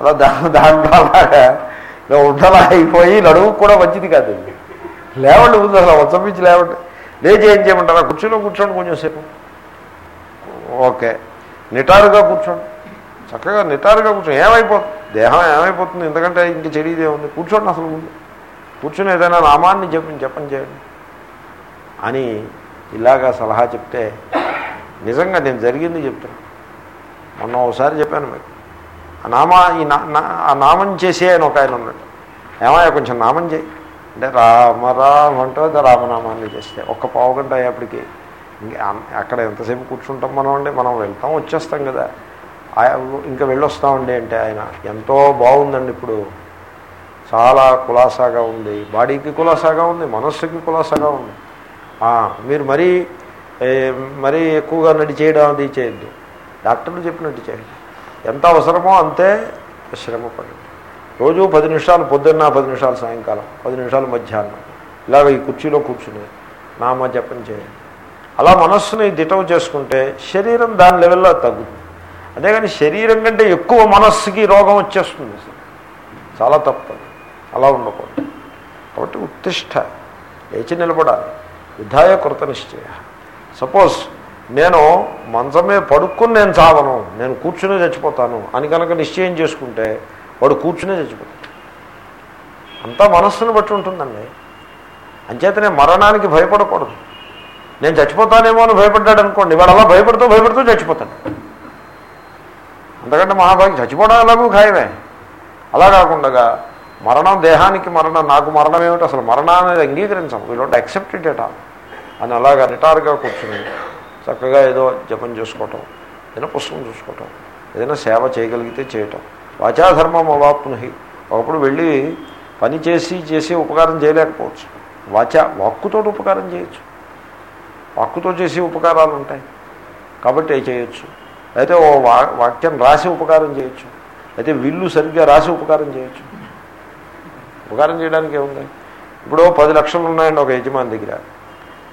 అలా దా దాంట్లో అలాగా ఉండలా అయిపోయి నడువు కూడా మంచిది కాదు. లేవండి ముందు అసలు మంచం నుంచి లేవండి. లేచి ఏం చేయమంటారా? కుర్చీలో కూర్చోండి కొంచెంసేపు ఓకే. నిటారుగా కూర్చోండి. చక్కగా నిటారుగా కూర్చోండి. ఏమైపోతుంది దేహం ఏమైపోతుంది? ఎందుకంటే ఇంక చెడిదే ఉంది కూర్చోండి అసలు ముందు. కూర్చొని ఏదైనా నామాన్ని చెప్పి చెప్పని చేయండి. అని ఇలాగా సలహా చెప్తే నిజంగా నేను జరిగింది చెప్తాను. మొన్న ఒకసారి చెప్పాను మీకు. ఆ నామా ఈ నా ఆ నామం చేసే అని ఒక ఆయన ఉన్నాడు. ఏమయ్యా కొంచెం నామం చేయి. అంటే రామ రామ అంటే రామనామాన్ని చేస్తే ఒక్క పావు గంట అయ్యేప్పటికి అక్కడ ఎంతసేపు కూర్చుంటాం మనం అండి? మనం వెళ్తాం వచ్చేస్తాం కదా. ఇంకా వెళ్ళొస్తామండి అంటే ఆయన ఎంతో బాగుందండి ఇప్పుడు. చాలా కులాసాగా ఉంది. బాడీకి కులాసాగా ఉంది మనస్సుకి కులాసాగా ఉంది. మీరు మరీ మరీ ఎక్కువగా నడి చేయడం అది చేయొద్దు. డాక్టర్లు చెప్పినట్టు చేయండి. ఎంత అవసరమో అంతే శ్రమ పడండి రోజు పది నిమిషాలు పొద్దున్న పది నిమిషాలు సాయంకాలం పది నిమిషాలు మధ్యాహ్నం. ఇలాగ ఈ కుర్చీలో కూర్చుని నామ జపం చేయండి. అలా మనస్సుని దిటవు చేసుకుంటే శరీరం దాని లెవెల్లో తగ్గుతుంది. అంతేగాని శరీరం కంటే ఎక్కువ మనస్సుకి రోగం వచ్చేస్తుంది. చాలా తప్పదు. అలా ఉండకూడదు. కాబట్టి ఉత్తిష్ట లేచి నిలబడాలి. యుద్ధాయ కృత నిశ్చయ. సపోజ్ నేను మంచమే పడుక్కుని నేను చావను నేను కూర్చునే చచ్చిపోతాను అని కనుక నిశ్చయం చేసుకుంటే వాడు కూర్చునే చచ్చిపోతాడు. అంతా మనస్సును బట్టి ఉంటుందండి. అంచేతనే మరణానికి భయపడకూడదు. నేను చచ్చిపోతానేమో అని భయపడ్డాడు అనుకోండి వాడు అలా భయపడుతూ భయపడుతూ చచ్చిపోతాడు. అంతకంటే మహాభాగ్యం చచ్చిపోవడం ఎలాగూ ఖాయమే. అలా కాకుండా మరణం దేహానికి మరణం నాకు మరణం ఏమిటి? అసలు మరణం అనేది అంగీకరించాం we don't accept it at all అని అలాగా రిటార్గా కూర్చుని చక్కగా ఏదో జపం చేసుకోవటం ఏదైనా పుస్తకం చూసుకోవటం ఏదైనా సేవ చేయగలిగితే చేయటం. వాచాధర్మం అవాప్నుహి. ఒకప్పుడు వెళ్ళి పని చేసి చేసి ఉపకారం చేయలేకపోవచ్చు. వాచ వాక్కుతో ఉపకారం చేయొచ్చు. వాక్కుతో చేసి ఉపకారాలు ఉంటాయి. కాబట్టి చేయొచ్చు. అయితే ఓ వా వాక్యం రాసి ఉపకారం చేయొచ్చు. అయితే విల్లు సరిగ్గా రాసి ఉపకారం చేయొచ్చు. ఉపకారం చేయడానికి ఏముంది? ఇప్పుడు పది లక్షలు ఉన్నాయండి ఒక యజమాని దగ్గర.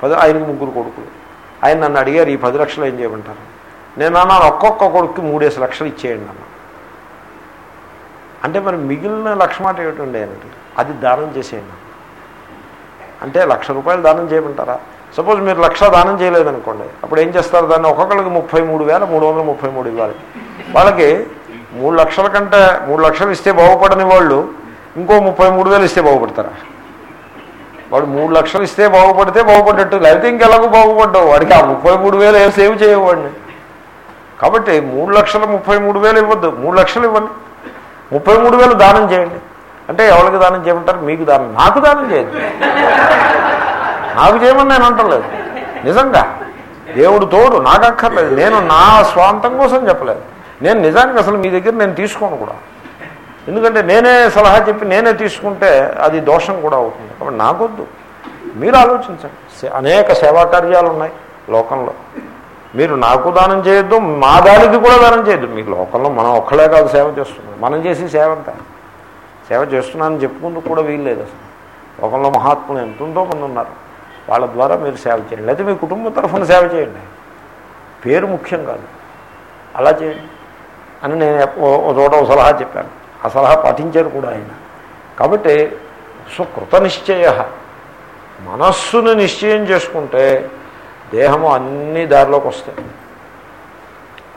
పది ఆయనకు ముగ్గురు కొడుకులు. ఆయన నన్ను అడిగారు ఈ పది లక్షలు ఏం చేయమంటారు? నేను అన్నాను ఒక్కొక్క కొడుకు మూడేసి లక్షలు ఇచ్చేయండి అన్న. అంటే మరి మిగిలిన లక్షమాట ఏమిటండి అది దానం చేసేయండి అంటే లక్ష రూపాయలు దానం చేయమంటారా? సపోజ్ మీరు లక్ష దానం చేయలేదనుకోండి అప్పుడు ఏం చేస్తారు? దాన్ని ఒక్కొక్కరికి ముప్పై మూడు వేల మూడు వందల ముప్పై మూడు ఇవ్వాలి. వాళ్ళకి మూడు లక్షల కంటే మూడు లక్షలు ఇస్తే బాగుపడని వాళ్ళు ఇంకో ముప్పై మూడు వేలు ఇస్తే బాగుపడతారా? వాడు మూడు లక్షలు ఇస్తే బాగుపడితే బాగుపడ్డట్టు లేకపోతే ఇంకెలాగో బాగుపడ్డావు. వాడికి ఆ ముప్పై మూడు వేలు ఏం సేవ్ చేయవాడిని కాబట్టి మూడు లక్షల ముప్పై మూడు వేలు ఇవ్వద్దు. మూడు లక్షలు ఇవ్వండి. ముప్పై మూడు వేలు దానం చేయండి. అంటే ఎవరికి దానం చేయమంటారు? మీకు దానం. నాకు దానం చేయదు నాకు చేయమని నేను అంటలేదు. నిజంగా. దేవుడు తోడు. నాకు అక్కర్లేదు. నేను నా స్వాంతం కోసం చెప్పలేదు. నేను నిజానికి అసలు మీ దగ్గర నేను తీసుకోను కూడా. ఎందుకంటే నేనే సలహా చెప్పి నేనే తీసుకుంటే అది దోషం కూడా అవుతుంది. కాబట్టి నాకొద్దు. మీరు ఆలోచించండి. సే- అనేక సేవా కార్యాలు ఉన్నాయి లోకంలో. మీరు నాకు దానం చేయొద్దు మా దానికి కూడా దానం చేయొద్దు. మీకు లోకంలో మనం ఒక్కలే కాదు సేవ చేస్తున్నాం. మనం చేసి సేవ అంతా. సేవ చేస్తున్నానని చెప్పుకుంటూ కూడా వీల్లేదు అసలు. లోకంలో మహాత్ములు ఎంతుందో మంది ఉన్నారు. వాళ్ళ ద్వారా మీరు సేవ చేయండి. లేకపోతే మీ కుటుంబ తరఫున సేవ చేయండి. పేరు ముఖ్యం కాదు. అలా చేయండి. అని నేను ఓ- చోట ఓ సలహా చెప్పాను. ఆ సలహా పాటించారు కూడా ఆయన. కాబట్టి సుకృత నిశ్చయ మనస్సును నిశ్చయం చేసుకుంటే దేహము అన్ని దారిలోకి వస్తాయి.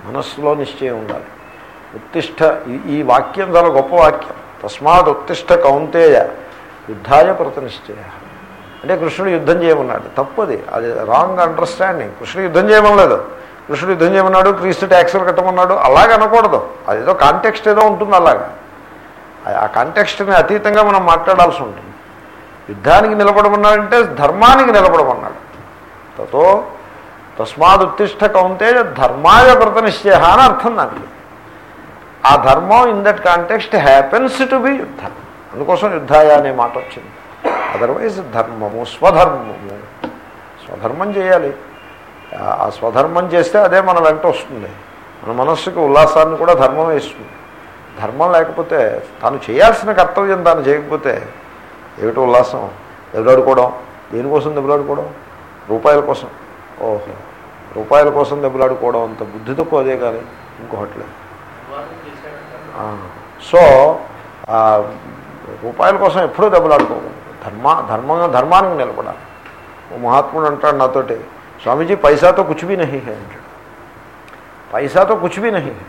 మనస్సులో నిశ్చయం ఉండాలి. ఉత్తిష్ట ఈ- వాక్యం చాలా గొప్ప వాక్యం. తస్మాత్ ఉత్తిష్ట కౌంతేయ యుద్ధాయ కృత నిశ్చయ అంటే కృష్ణుడు యుద్ధం చేయమన్నాడు. తప్పది. అది రాంగ్ అండర్స్టాండింగ్. కృష్ణుడు యుద్ధం చేయమనలేదు. కృష్ణుడు యుద్ధం చేయమన్నాడు క్రీస్తు ట్యాక్సులు కట్టమన్నాడు. అలాగనకూడదు అదేదో కాంటెక్స్ట్ ఏదో ఉంటుంది అలాగా. ఆ- కాంటెక్స్ట్ని అతీతంగా మనం మాట్లాడాల్సి ఉంటుంది. యుద్ధానికి నిలబడమన్నాడంటే ధర్మానికి నిలబడమన్నాడు. తతో తస్మాదుత్తిష్ట కౌంతే ధర్మాయ కృత నిశ్చయ అని అర్థం దానికి. ఆ ధర్మం in that context happens to be యుద్ధం. అందుకోసం యుద్ధాయ అనే మాట వచ్చింది. అదర్వైజ్ ధర్మము స్వధర్మము. స్వధర్మం చేయాలి. ఆ- ఆ స్వధర్మం చేస్తే అదే మన వెంట వస్తుంది. మన మనస్సుకి ఉల్లాసాన్ని కూడా ధర్మం వేస్తుంది. ధర్మం లేకపోతే తాను చేయాల్సిన కర్తవ్యం తాను చేయకపోతే ఏమిటో ఉల్లాసం? దెబ్బలాడుకోవడం. దేనికోసం దెబ్బలాడుకోవడం? రూపాయల కోసం. ఓహో. రూపాయల కోసం దెబ్బలాడుకోవడం అంత బుద్ధి తక్కువ అదే కానీ ఇంకొకట్లేదు సో రూపాయల కోసం ఎప్పుడూ దెబ్బలాడుకోము ధర్మ ధర్మంగా ధర్మానికి నిలబడాలి. ఓ మహాత్ముడు అంటాడు నాతోటి స్వామీజీ పైసాతో కుచుబీ నహి హే అంటాడు. పైసాతో కుచుబీ నహి హే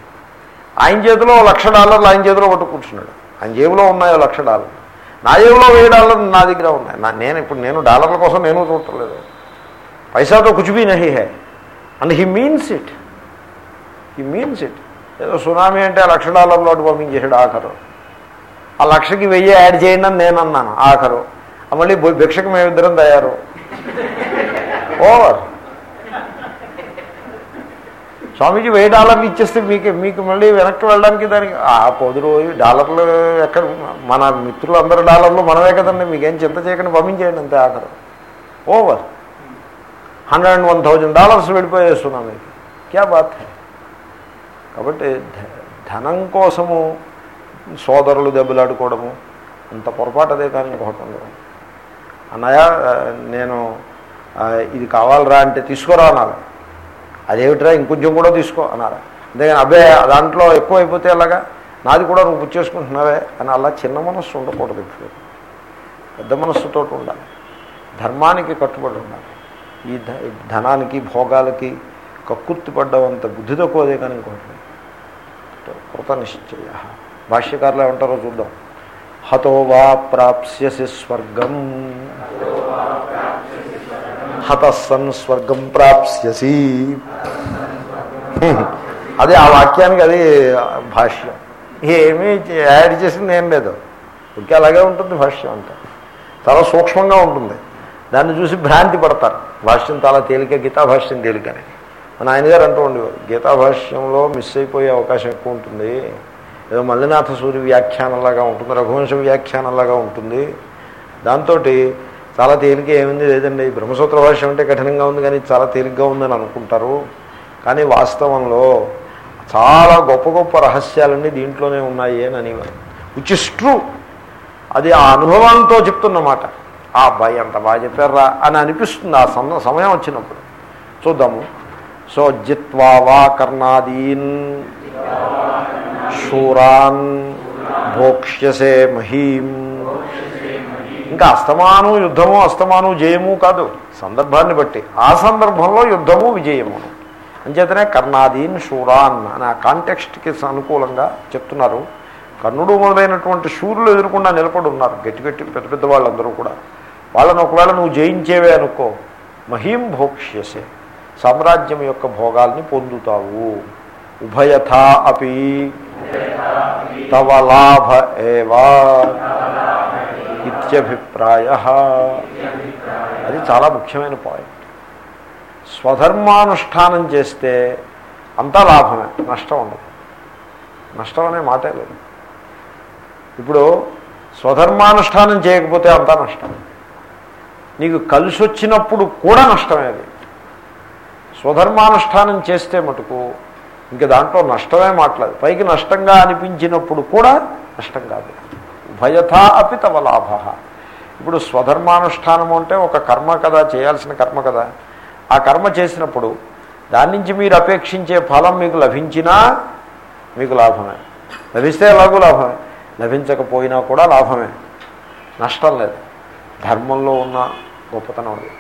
ఆయన చేతిలో ఓ లక్ష డాలర్లు ఆయన చేతిలో పట్టుకుంటున్నాడు కూర్చున్నాడు. ఆయన జేబులో ఉన్నాయో లక్ష డాలర్లు నా జేబులో వెయ్యి డాలర్లు నా దగ్గర ఉన్నాయి. నా నేను ఇప్పుడు నేను డాలర్ల కోసం నేను చూడలేదు పైసాతో కుచిబీ నహి హే. And he means it he means it ఏదో సునామీ అంటే ఆ లక్ష డాలర్లు అటు పంపించేసాడు ఆఖరు. ఆ లక్షకి వెయ్యి యాడ్ చేయండి అని నేను అన్నాను ఆఖరు మళ్ళీ భిక్షకు మేమిద్దరం తయారు. ఓవర్ స్వామీజీ వెయ్యి డాలర్లు ఇచ్చేస్తే మీకు మీకు మళ్ళీ వెనక్కి వెళ్ళడానికి దానికి ఆ పది రోజు డాలర్లు ఎక్కడ మన మిత్రులు అందరు డాలర్లు మనమే కదండి మీకేం చింత చేయకుండా పంపించేయండి అంతే ఆఖరు. Over. Hundred and one thousand dollars వెళ్ళిపోయేస్తున్నాం మీకు. క్యా బాత్? కాబట్టి ధ- ధనం కోసము సోదరులు దెబ్బలాడుకోవడము అంత పొరపాటు అదే కానీ ఇంకొకటి ఉండదు. అన్నయ్య నేను ఇది కావాలరా అంటే తీసుకురా అన్నారు అదేమిట్రా ఇంకొంచెం కూడా తీసుకో అన్నారు. అంతేగాని అబ్బే దాంట్లో ఎక్కువ అయిపోతే అలాగా నాది కూడా నువ్వు పుచ్చేసుకుంటున్నావే అని అలా చిన్న మనస్సు ఉండకూడదు ఇప్పుడు. పెద్ద మనస్సుతో ఉండాలి. ధర్మానికి కట్టుబడి ఉండాలి. ఈ ధనానికి భోగాలకి కక్కుర్తి పడ్డవంత బుద్ధి తక్కువదే కానీ ఇంకోటి కృత నిశ్చయ భాష్యకారులు ఏమంటారో చూద్దాం. హతో వా ప్రాప్స్యసి స్వర్గం. హతస్సన్ స్వర్గం ప్రాప్స్యసి. అదే ఆ వాక్యానికి అది భాష్యం. ఏమీ యాడ్ చేసింది ఏం లేదు. ఇంకా అలాగే ఉంటుంది భాష్యం అంతా. చాలా సూక్ష్మంగా ఉంటుంది. దాన్ని చూసి భ్రాంతి పడతారు. భాష్యం చాలా తేలిక గీతా భాష్యం తేలిక అని. మన ఆయన గారు అంటూ ఉండేవారు గీతా భాష్యంలో మిస్ అయిపోయే అవకాశం ఎక్కువ ఉంటుంది. ఏదో మల్లినాథ సూర్య వ్యాఖ్యానంలాగా ఉంటుంది రఘువంశ వ్యాఖ్యానంలాగా ఉంటుంది. దాంతో చాలా తేలిక ఏముంది? లేదండి బ్రహ్మసూత్ర భాష్యం అంటే కఠినంగా ఉంది కానీ చాలా తేలిగ్గా ఉందని అనుకుంటారు. కానీ వాస్తవంలో చాలా గొప్ప గొప్ప రహస్యాలన్నీ దీంట్లోనే ఉన్నాయి అని అనేవారు విచ్ ఇస్ ట్రూ అది ఆ అనుభవంతో చెప్తున్నమాట. ఆ అబ్బాయి అంత బాగా చెప్పారా అని అనిపిస్తుంది ఆ సమ సమయం వచ్చినప్పుడు. చూద్దాము. సో జిత్వా వా కర్ణాదీన్ శూరాన్ భోక్ష్యసే మహీం. ఇంకా అస్తమాను యుద్ధము అస్తమాను జయము కాదు. సందర్భాన్ని బట్టి. ఆ సందర్భంలో యుద్ధము విజయము. అంచేతనే కర్ణాదీన్ శూరాన్ అని ఆ కాంటెక్స్ట్కి అనుకూలంగా చెప్తున్నారు. కర్ణుడు మొదలైనటువంటి శూరులు ఎదురకుండా నిలబడి ఉన్నారు. గట్టి గట్టి పెద్ద పెద్ద వాళ్ళందరూ కూడా. వాళ్ళని ఒకవేళ నువ్వు జయించేవే అనుకో మహీం భోక్ష్యసే. సామ్రాజ్యం యొక్క భోగాల్ని పొందుతావు. ఉభయథా అపి. తవ లాభ ఏవా. ఇత్యభిప్రాయ అది చాలా ముఖ్యమైన పాయింట్. స్వధర్మానుష్ఠానం చేస్తే అంతా లాభమే నష్టం ఉండదు. నష్టం అనే మాటే లేదు. ఇప్పుడు స్వధర్మానుష్ఠానం చేయకపోతే అంతా నష్టం. నీకు కలిసి వచ్చినప్పుడు కూడా నష్టమే అది. స్వధర్మానుష్ఠానం చేస్తే మటుకు ఇంక దాంట్లో నష్టమే మాట్లాదు పైకి నష్టంగా అనిపించినప్పుడు కూడా నష్టం కాదు. ఉభయథా అపి తవ లాభ. ఇప్పుడు స్వధర్మానుష్ఠానము అంటే ఒక కర్మ కదా చేయాల్సిన కర్మ కదా. ఆ కర్మ చేసినప్పుడు దాని నుంచి మీరు అపేక్షించే ఫలం మీకు లభించినా మీకు లాభమే. లభిస్తే ఎలాగూ లాభమే. లభించకపోయినా కూడా లాభమే. నష్టం లేదు. ధర్మంలో ఉన్న గొప్పతనం అది.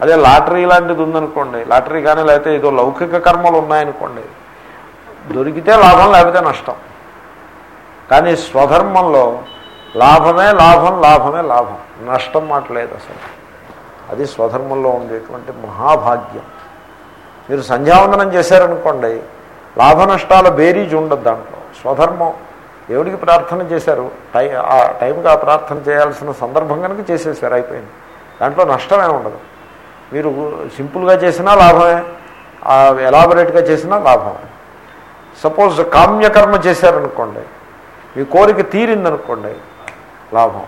అదే లాటరీ లాంటిది ఉందనుకోండి లాటరీ కానీ లేకపోతే ఏదో లౌకిక కర్మలు ఉన్నాయనుకోండి దొరికితే లాభం లేకపోతే నష్టం. కానీ స్వధర్మంలో లాభమే లాభం లాభమే లాభం. నష్టం మాట లేదు అసలు. అది స్వధర్మంలో ఉండేటువంటి మహాభాగ్యం. మీరు సంధ్యావందనం చేశారనుకోండి లాభ నష్టాల బేరీజ్ ఉండదు దాంట్లో. స్వధర్మం దేవుడికి ప్రార్థన చేశారు టై ఆ టైంకి ఆ ప్రార్థన చేయాల్సిన సందర్భం కనుక చేసేసారు అయిపోయింది. దాంట్లో నష్టమే ఉండదు. మీరు సింపుల్గా చేసినా లాభమే ఎలాబొరేట్గా చేసినా లాభమే సపోజ్ కామ్యకర్మ చేశారనుకోండి మీ కోరిక తీరిందనుకోండి లాభం.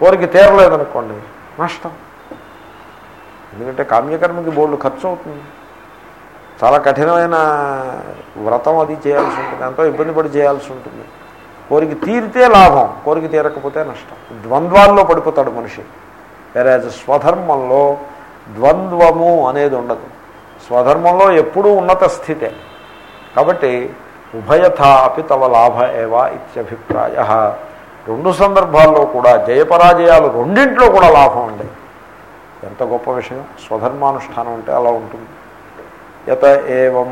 కోరిక తీరలేదనుకోండి నష్టం. ఎందుకంటే కామ్యకర్మకి బోర్డు ఖర్చు అవుతుంది చాలా కఠినమైన వ్రతం అది చేయాల్సి ఉంటుంది ఎంతో ఇబ్బంది పడి చేయాల్సి ఉంటుంది. కోరిక తీరితే లాభం కోరిక తీరకపోతే నష్టం. ద్వంద్వాల్లో పడిపోతాడు మనిషి. వేరే స్వధర్మంలో ద్వంద్వము అనేది ఉండదు. స్వధర్మంలో ఎప్పుడూ ఉన్నత స్థితే. కాబట్టి ఉభయథా అపి తవ లాభ ఏవా ఇత్యభిప్రాయ. రెండు సందర్భాల్లో కూడా జయపరాజయాలు రెండింట్లో కూడా లాభం ఉండే ఎంత గొప్ప విషయం. స్వధర్మానుష్ఠానం అంటే అలా ఉంటుంది. యత ఏవం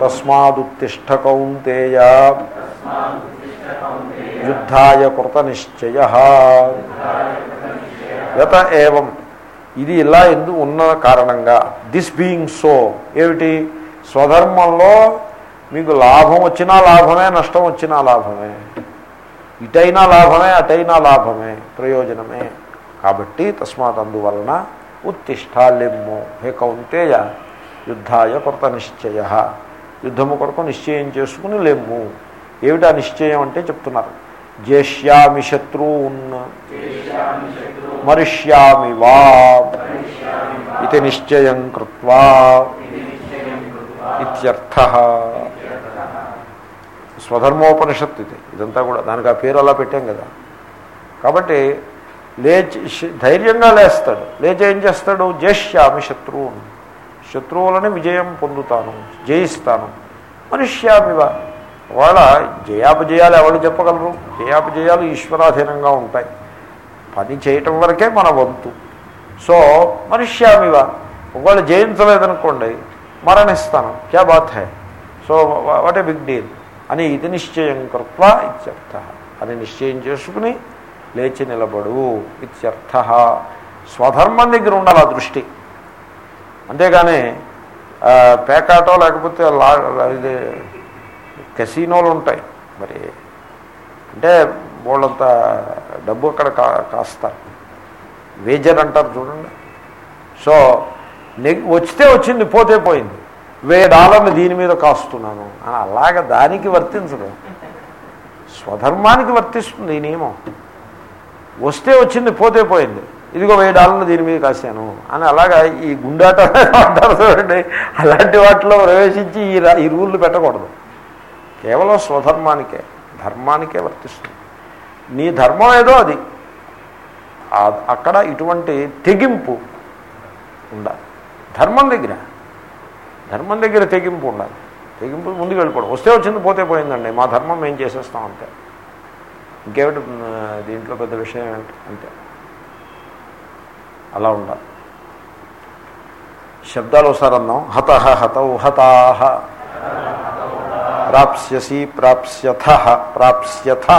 తస్మాదుత్తిష్ట కౌంతేయ యుద్ధాయ కృత నిశ్చయ యత ఏవం. ఇది ఇలా ఎందు ఉన్న కారణంగా దిస్ బీయింగ్ సో ఏమిటి? స్వధర్మంలో మీకు లాభం వచ్చినా లాభమే నష్టం వచ్చినా లాభమే. ఇటైనా లాభమే అటైనా లాభమే ప్రయోజనమే. కాబట్టి తస్మాత్ అందువలన ఉత్తిష్టాలిమ్ము హే కౌంతేయ యుద్ధాయ కొరత నిశ్చయ. యుద్ధము కొరకు నిశ్చయం చేసుకుని లెమ్ము. ఏమిటా నిశ్చయం అంటే చెప్తున్నారు. జేష్యామి శత్రువున్ మరిష్యామి వా ఇది నిశ్చయం కృత్వా ఇత్యర్థ. స్వధర్మోపనిషత్తు ఇది ఇదంతా కూడా దానికి ఆ పేరు అలా పెట్టాం కదా. కాబట్టి లేచి ధైర్యంగా లేస్తాడు. లేచి ఏం చేస్తాడు? జయిష్యామి శత్రువును. శత్రువులని విజయం పొందుతాను జయిస్తాను. మనుష్యామివ. వాళ్ళ జయాపజయాలు ఎవరు చెప్పగలరు? జయాపజయాలు ఈశ్వరాధీనంగా ఉంటాయి. పని చేయటం వరకే మన వంతు. సో మనుష్యామివ. ఒకవేళ జయించలేదనుకోండి మరణిస్తాను. క్యా బాత్ high? So what a big deal? అని ఇది నిశ్చయం కృత్వ ఇత్యర్థ. అని నిశ్చయం చేసుకుని లేచి నిలబడు ఇత్యర్థ. స్వధర్మం దగ్గర ఉండాలి ఆ దృష్టి. అంతేగాని పేకాటో లేకపోతే లా ఇది కెసినోలు ఉంటాయి మరి. అంటే వాళ్ళంత డబ్బు అక్కడ కా కాస్తారు. వేజర్ అంటారు చూడండి. సో నెగ్ వచ్చితే వచ్చింది పోతే పోయింది. వేదాలను దీని మీద కాస్తున్నాను. అలాగ దానికి వర్తించదు స్వధర్మానికి వర్తిస్తుంది ఈ నియమం. వస్తే వచ్చింది పోతే పోయింది. ఇదిగో వెయ్యి డాలర్లు దీని మీద కాశాను అని అలాగా ఈ గుండాట అంటారు చూడండి అలాంటి వాటిలో ప్రవేశించి ఈ ఈ రూళ్ళు పెట్టకూడదు. కేవలం స్వధర్మానికే ధర్మానికే వర్తిస్తుంది. నీ ధర్మం ఏదో అది. అక్కడ ఇటువంటి తెగింపు ఉండాలి. ధర్మం దగ్గర ధర్మం దగ్గర తెగింపు ఉండాలి. తెగింపు ముందుకు వెళ్ళిపోవడం. వస్తే వచ్చింది పోతే పోయిందండి. మా ధర్మం మేము చేసేస్తాం అంతే. ఇంకేమిటి దీంట్లో పెద్ద విషయం ఏంటి అంతే. అలా ఉండాలి. శబ్దాలు ఒకసారి అన్నాం. హత హతౌ హతాహ. ప్రాప్స్యసి ప్రాప్స్యథ ప్రాప్స్యథ.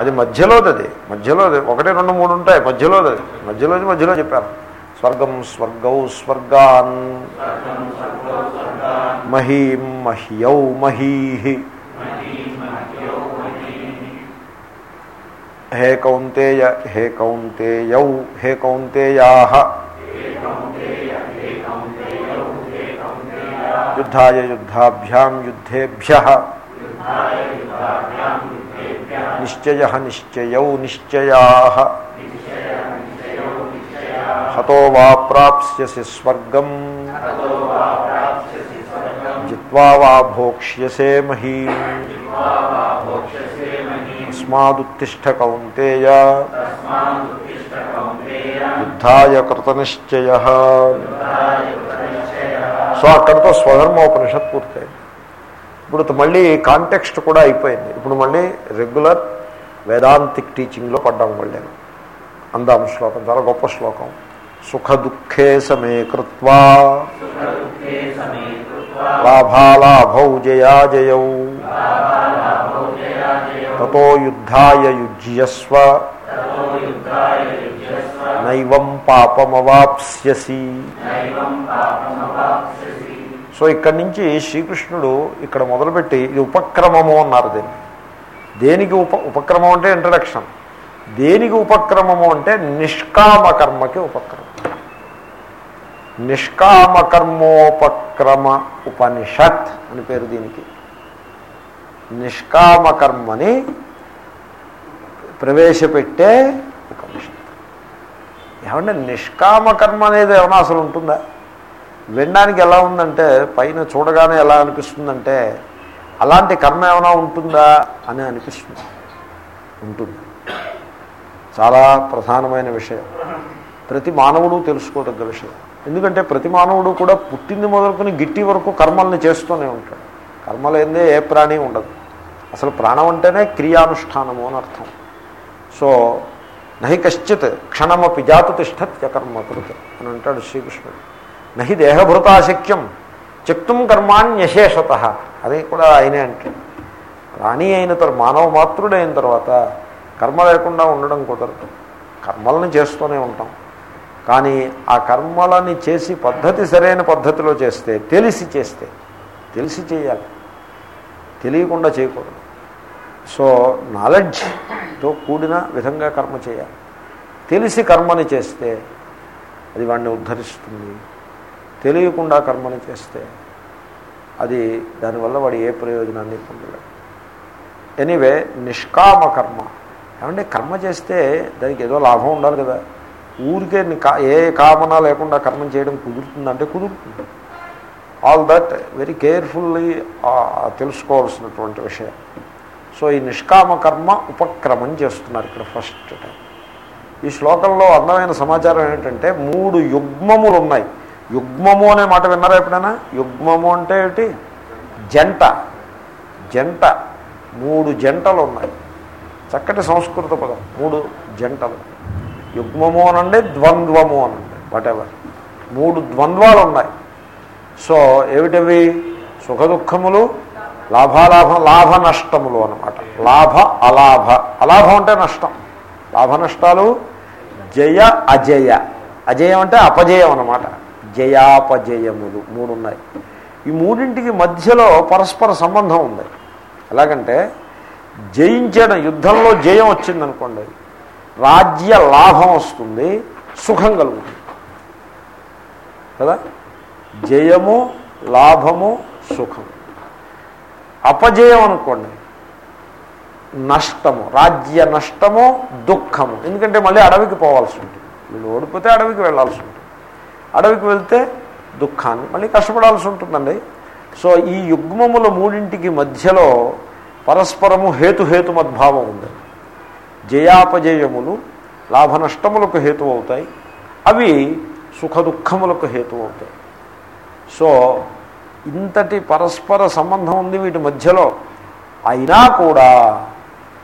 అది మధ్యలోది అది. మధ్యలోది. ఒకటి రెండు మూడు ఉంటాయి. మధ్యలోది అది. మధ్యలోది మధ్యలో చెప్పారు. స్వర్గం స్వర్గౌ స్వర్గాన్ మహీం మహ్యౌ మహీ హే కౌంతేయ హే కౌంతేయౌ హే కౌంతేయా యుద్ధాయ యుద్ధాభ్యాం యుద్ధేభ్య నిశ్చయ నిశ్చయౌ నిశ్చయా హతో వా ప్రాప్స్యసి స్వర్గం. జిత్వా వా భోక్ష్యసే మహీ. తస్మాదుత్తిష్ట కౌంతేయ. యుద్ధాయ కృతనిశ్చయ. సో అక్కడితో స్వధర్మోపనిషత్ పూర్తయింది. ఇప్పుడు మళ్ళీ కాంటెక్స్ట్ కూడా అయిపోయింది. ఇప్పుడు మళ్ళీ రెగ్యులర్ వేదాంతిక్ టీచింగ్లో పడ్డాము మళ్ళీ. అందాం శ్లోకం చాలా గొప్ప శ్లోకం. సుఖదుఃఖే సమే కృత్వా లాభాలాభౌ జయాజయౌ తతో యుద్ధాయ యుజ్యస్వ నైవం పాపమవాప్స్యసి సో ఇక్కడి నుంచి శ్రీకృష్ణుడు ఇక్కడ మొదలుపెట్టి ఇది ఉపక్రమము అన్నారు దీన్ని. దేనికి ఉప ఉపక్రమం అంటే ఇంట్రడక్షన్ దేనికి ఉపక్రమము అంటే నిష్కామ కర్మకి ఉపక్రమం. నిష్కామ కర్మోపక్రమ ఉపనిషత్ అని పేరు దీనికి. నిష్కామ కర్మని ప్రవేశపెట్టే ఉపనిషత్. ఏమంటే నిష్కామ కర్మ అనేది ఏమైనా అసలు ఉంటుందా? వినడానికి ఎలా ఉందంటే పైన చూడగానే ఎలా అనిపిస్తుందంటే అలాంటి కర్మ ఏమైనా ఉంటుందా అని అనిపిస్తుంది. ఉంటుంది. చాలా ప్రధానమైన విషయం. ప్రతి మానవుడు తెలుసుకోదగ్గ విషయం. ఎందుకంటే ప్రతి మానవుడు కూడా పుట్టింది మొదలుకొని గిట్టి వరకు కర్మల్ని చేస్తూనే ఉంటాడు. కర్మలేందే ఏ ప్రాణి ఉండదు. అసలు ప్రాణం అంటేనే క్రియానుష్ఠానము అని అర్థం. సో నహి కశ్చిత్ క్షణమపి జాతు తిష్టత్యకర్మకృత్ అని అంటాడు శ్రీకృష్ణుడు. నహి దేహభృతాశక్యం చెక్తుం కర్మాణ్యశేషత అది కూడా ఆయనే అంటాడు. ప్రాణి అయిన తర్వాత మానవ మాతృడైన తర్వాత కర్మ లేకుండా ఉండడం కుదరదు. కర్మల్ని చేస్తూనే ఉంటాం. కానీ ఆ కర్మలని చేసి పద్ధతి సరైన పద్ధతిలో చేస్తే తెలిసి చేస్తే తెలిసి చేయాలి. తెలియకుండా చేయకూడదు. సో నాలెడ్జ్తో కూడిన విధంగా కర్మ చేయాలి. తెలిసి కర్మని చేస్తే అది వాడిని ఉద్ధరిస్తుంది. తెలియకుండా కర్మని చేస్తే అది దానివల్ల వాడు ఏ ప్రయోజనాన్ని పొందలేడు. ఎనీవే నిష్కామ కర్మ. ఏమంటే కర్మ చేస్తే దానికి ఏదో లాభం ఉండాలి కదా. ఊరికే ఏ కామన లేకుండా కర్మం చేయడం కుదురుతుందంటే కుదురుతుంది. ఆల్ దట్ వెరీ కేర్ఫుల్లీ తెలుసుకోవాల్సినటువంటి విషయం. సో ఈ నిష్కామ కర్మ ఉపక్రమం చేస్తున్నారు ఇక్కడ ఫస్ట్ టైం ఈ శ్లోకంలో అందమైన సమాచారం ఏంటంటే మూడు యుగ్మములు ఉన్నాయి. యుగ్మము అనే మాట విన్నారా ఎప్పుడైనా? యుగ్మము అంటే ఏమిటి జంట. జంట. మూడు జంటలు ఉన్నాయి. చక్కటి సంస్కృత పదం. మూడు జంటలు. యుగ్మము అనండి ద్వంద్వము అనండి వాటెవర్ మూడు ద్వంద్వాలు ఉన్నాయి సో ఏమిటవి? సుఖ దుఃఖములు లాభాలాభం లాభ నష్టములు అనమాట లాభ అలాభ. అలాభం అంటే నష్టం. లాభ నష్టాలు జయ అజయ. అజయం అంటే అపజయం అనమాట జయాపజయములు మూడు ఉన్నాయి ఈ మూడింటికి మధ్యలో పరస్పర సంబంధం ఉంది. ఎలాగంటే జయించడం యుద్ధంలో జయం వచ్చిందనుకోండి రాజ్య లాభం వస్తుంది సుఖం కలుగుతుంది. కదా? జయము లాభము సుఖం. అపజయం అనుకోండి నష్టము రాజ్య నష్టము దుఃఖము. ఎందుకంటే మళ్ళీ అడవికి పోవాల్సి ఉంటుంది. వీళ్ళు ఓడిపోతే అడవికి వెళ్ళాల్సి ఉంటుంది. అడవికి వెళ్తే దుఃఖాన్ని మళ్ళీ కష్టపడాల్సి ఉంటుందండి. సో ఈ యుగ్మముల మూడింటికి మధ్యలో పరస్పరము హేతుహేతుమద్భావం ఉంది. జయాపజయములు లాభ నష్టములకు హేతు అవుతాయి అవి సుఖ దుఃఖములకు హేతు అవుతాయి సో ఇంతటి పరస్పర సంబంధం ఉంది వీటి మధ్యలో. అయినా కూడా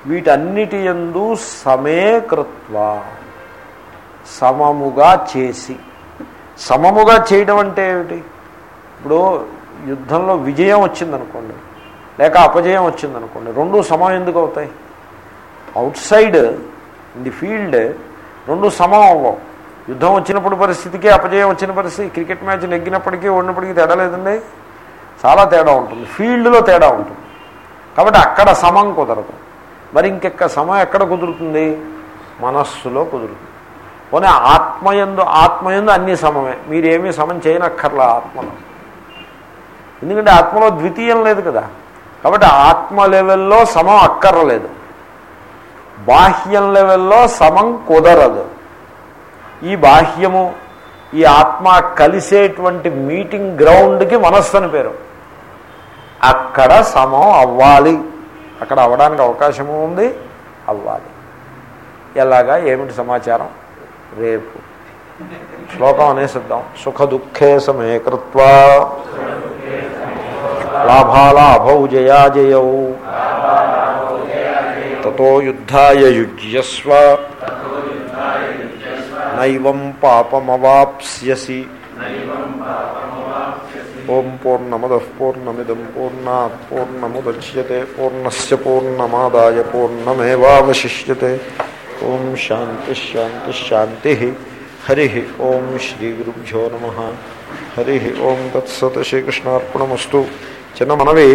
వీటన్నిటి ఎందు సమేకృత్వ సమముగా చేసి. సమముగా చేయడం అంటే ఏమిటి? ఇప్పుడు యుద్ధంలో విజయం వచ్చిందనుకోండి లేక అపజయం వచ్చిందనుకోండి రెండు సమం ఎందుకు అవుతాయి? Outside in the field రెండు సమం అవ్వవు. యుద్ధం వచ్చినప్పుడు పరిస్థితికి అపజయం వచ్చిన పరిస్థితి క్రికెట్ మ్యాచ్ నెగ్గినప్పటికీ ఓడినప్పటికీ తేడా లేదండి? చాలా తేడా ఉంటుంది. ఫీల్డ్లో తేడా ఉంటుంది. కాబట్టి అక్కడ సమం కుదరదు. మరి ఇంకెక్క సమం ఎక్కడ కుదురుతుంది? మనస్సులో కుదురుతుంది. పోనీ ఆత్మయందు ఆత్మయందు అన్ని సమమే. మీరేమీ సమం చేయనక్కర్లా ఆత్మలో. ఎందుకంటే ఆత్మలో ద్వితీయం లేదు కదా. కాబట్టి ఆత్మ లెవెల్లో సమం అక్కర్లేదు బాహ్యం లెవెల్లో సమం కుదరదు. ఈ బాహ్యము ఈ ఆత్మ కలిసేటువంటి మీటింగ్ గ్రౌండ్కి మనస్సు అని పేరు. అక్కడ సమం అవ్వాలి. అక్కడ అవ్వడానికి అవకాశము ఉంది అవ్వాలి. ఎలాగా? ఏమిటి సమాచారం? రేపు. శ్లోకం అనేసిద్దాం. సుఖ దుఃఖే సమే కృత్వ. లాభాలాభౌ జయాజయౌ తతో యుద్ధాయ యుజ్యస్వ నైవం పాపమవాప్స్యసి ఓం పూర్ణమద పూర్ణమిదం పూర్ణాత్ పూర్ణముద్యతే పూర్ణస్ పూర్ణమాదాయ పూర్ణమేవాశిష్యతే ఓం శాంతి శాంతి శాంతి హరి ఓం శ్రీ గురుభ్యో నమ హరి ఓం తత్సత్ శ్రీకృష్ణార్పణమస్తు చిన్న మనవి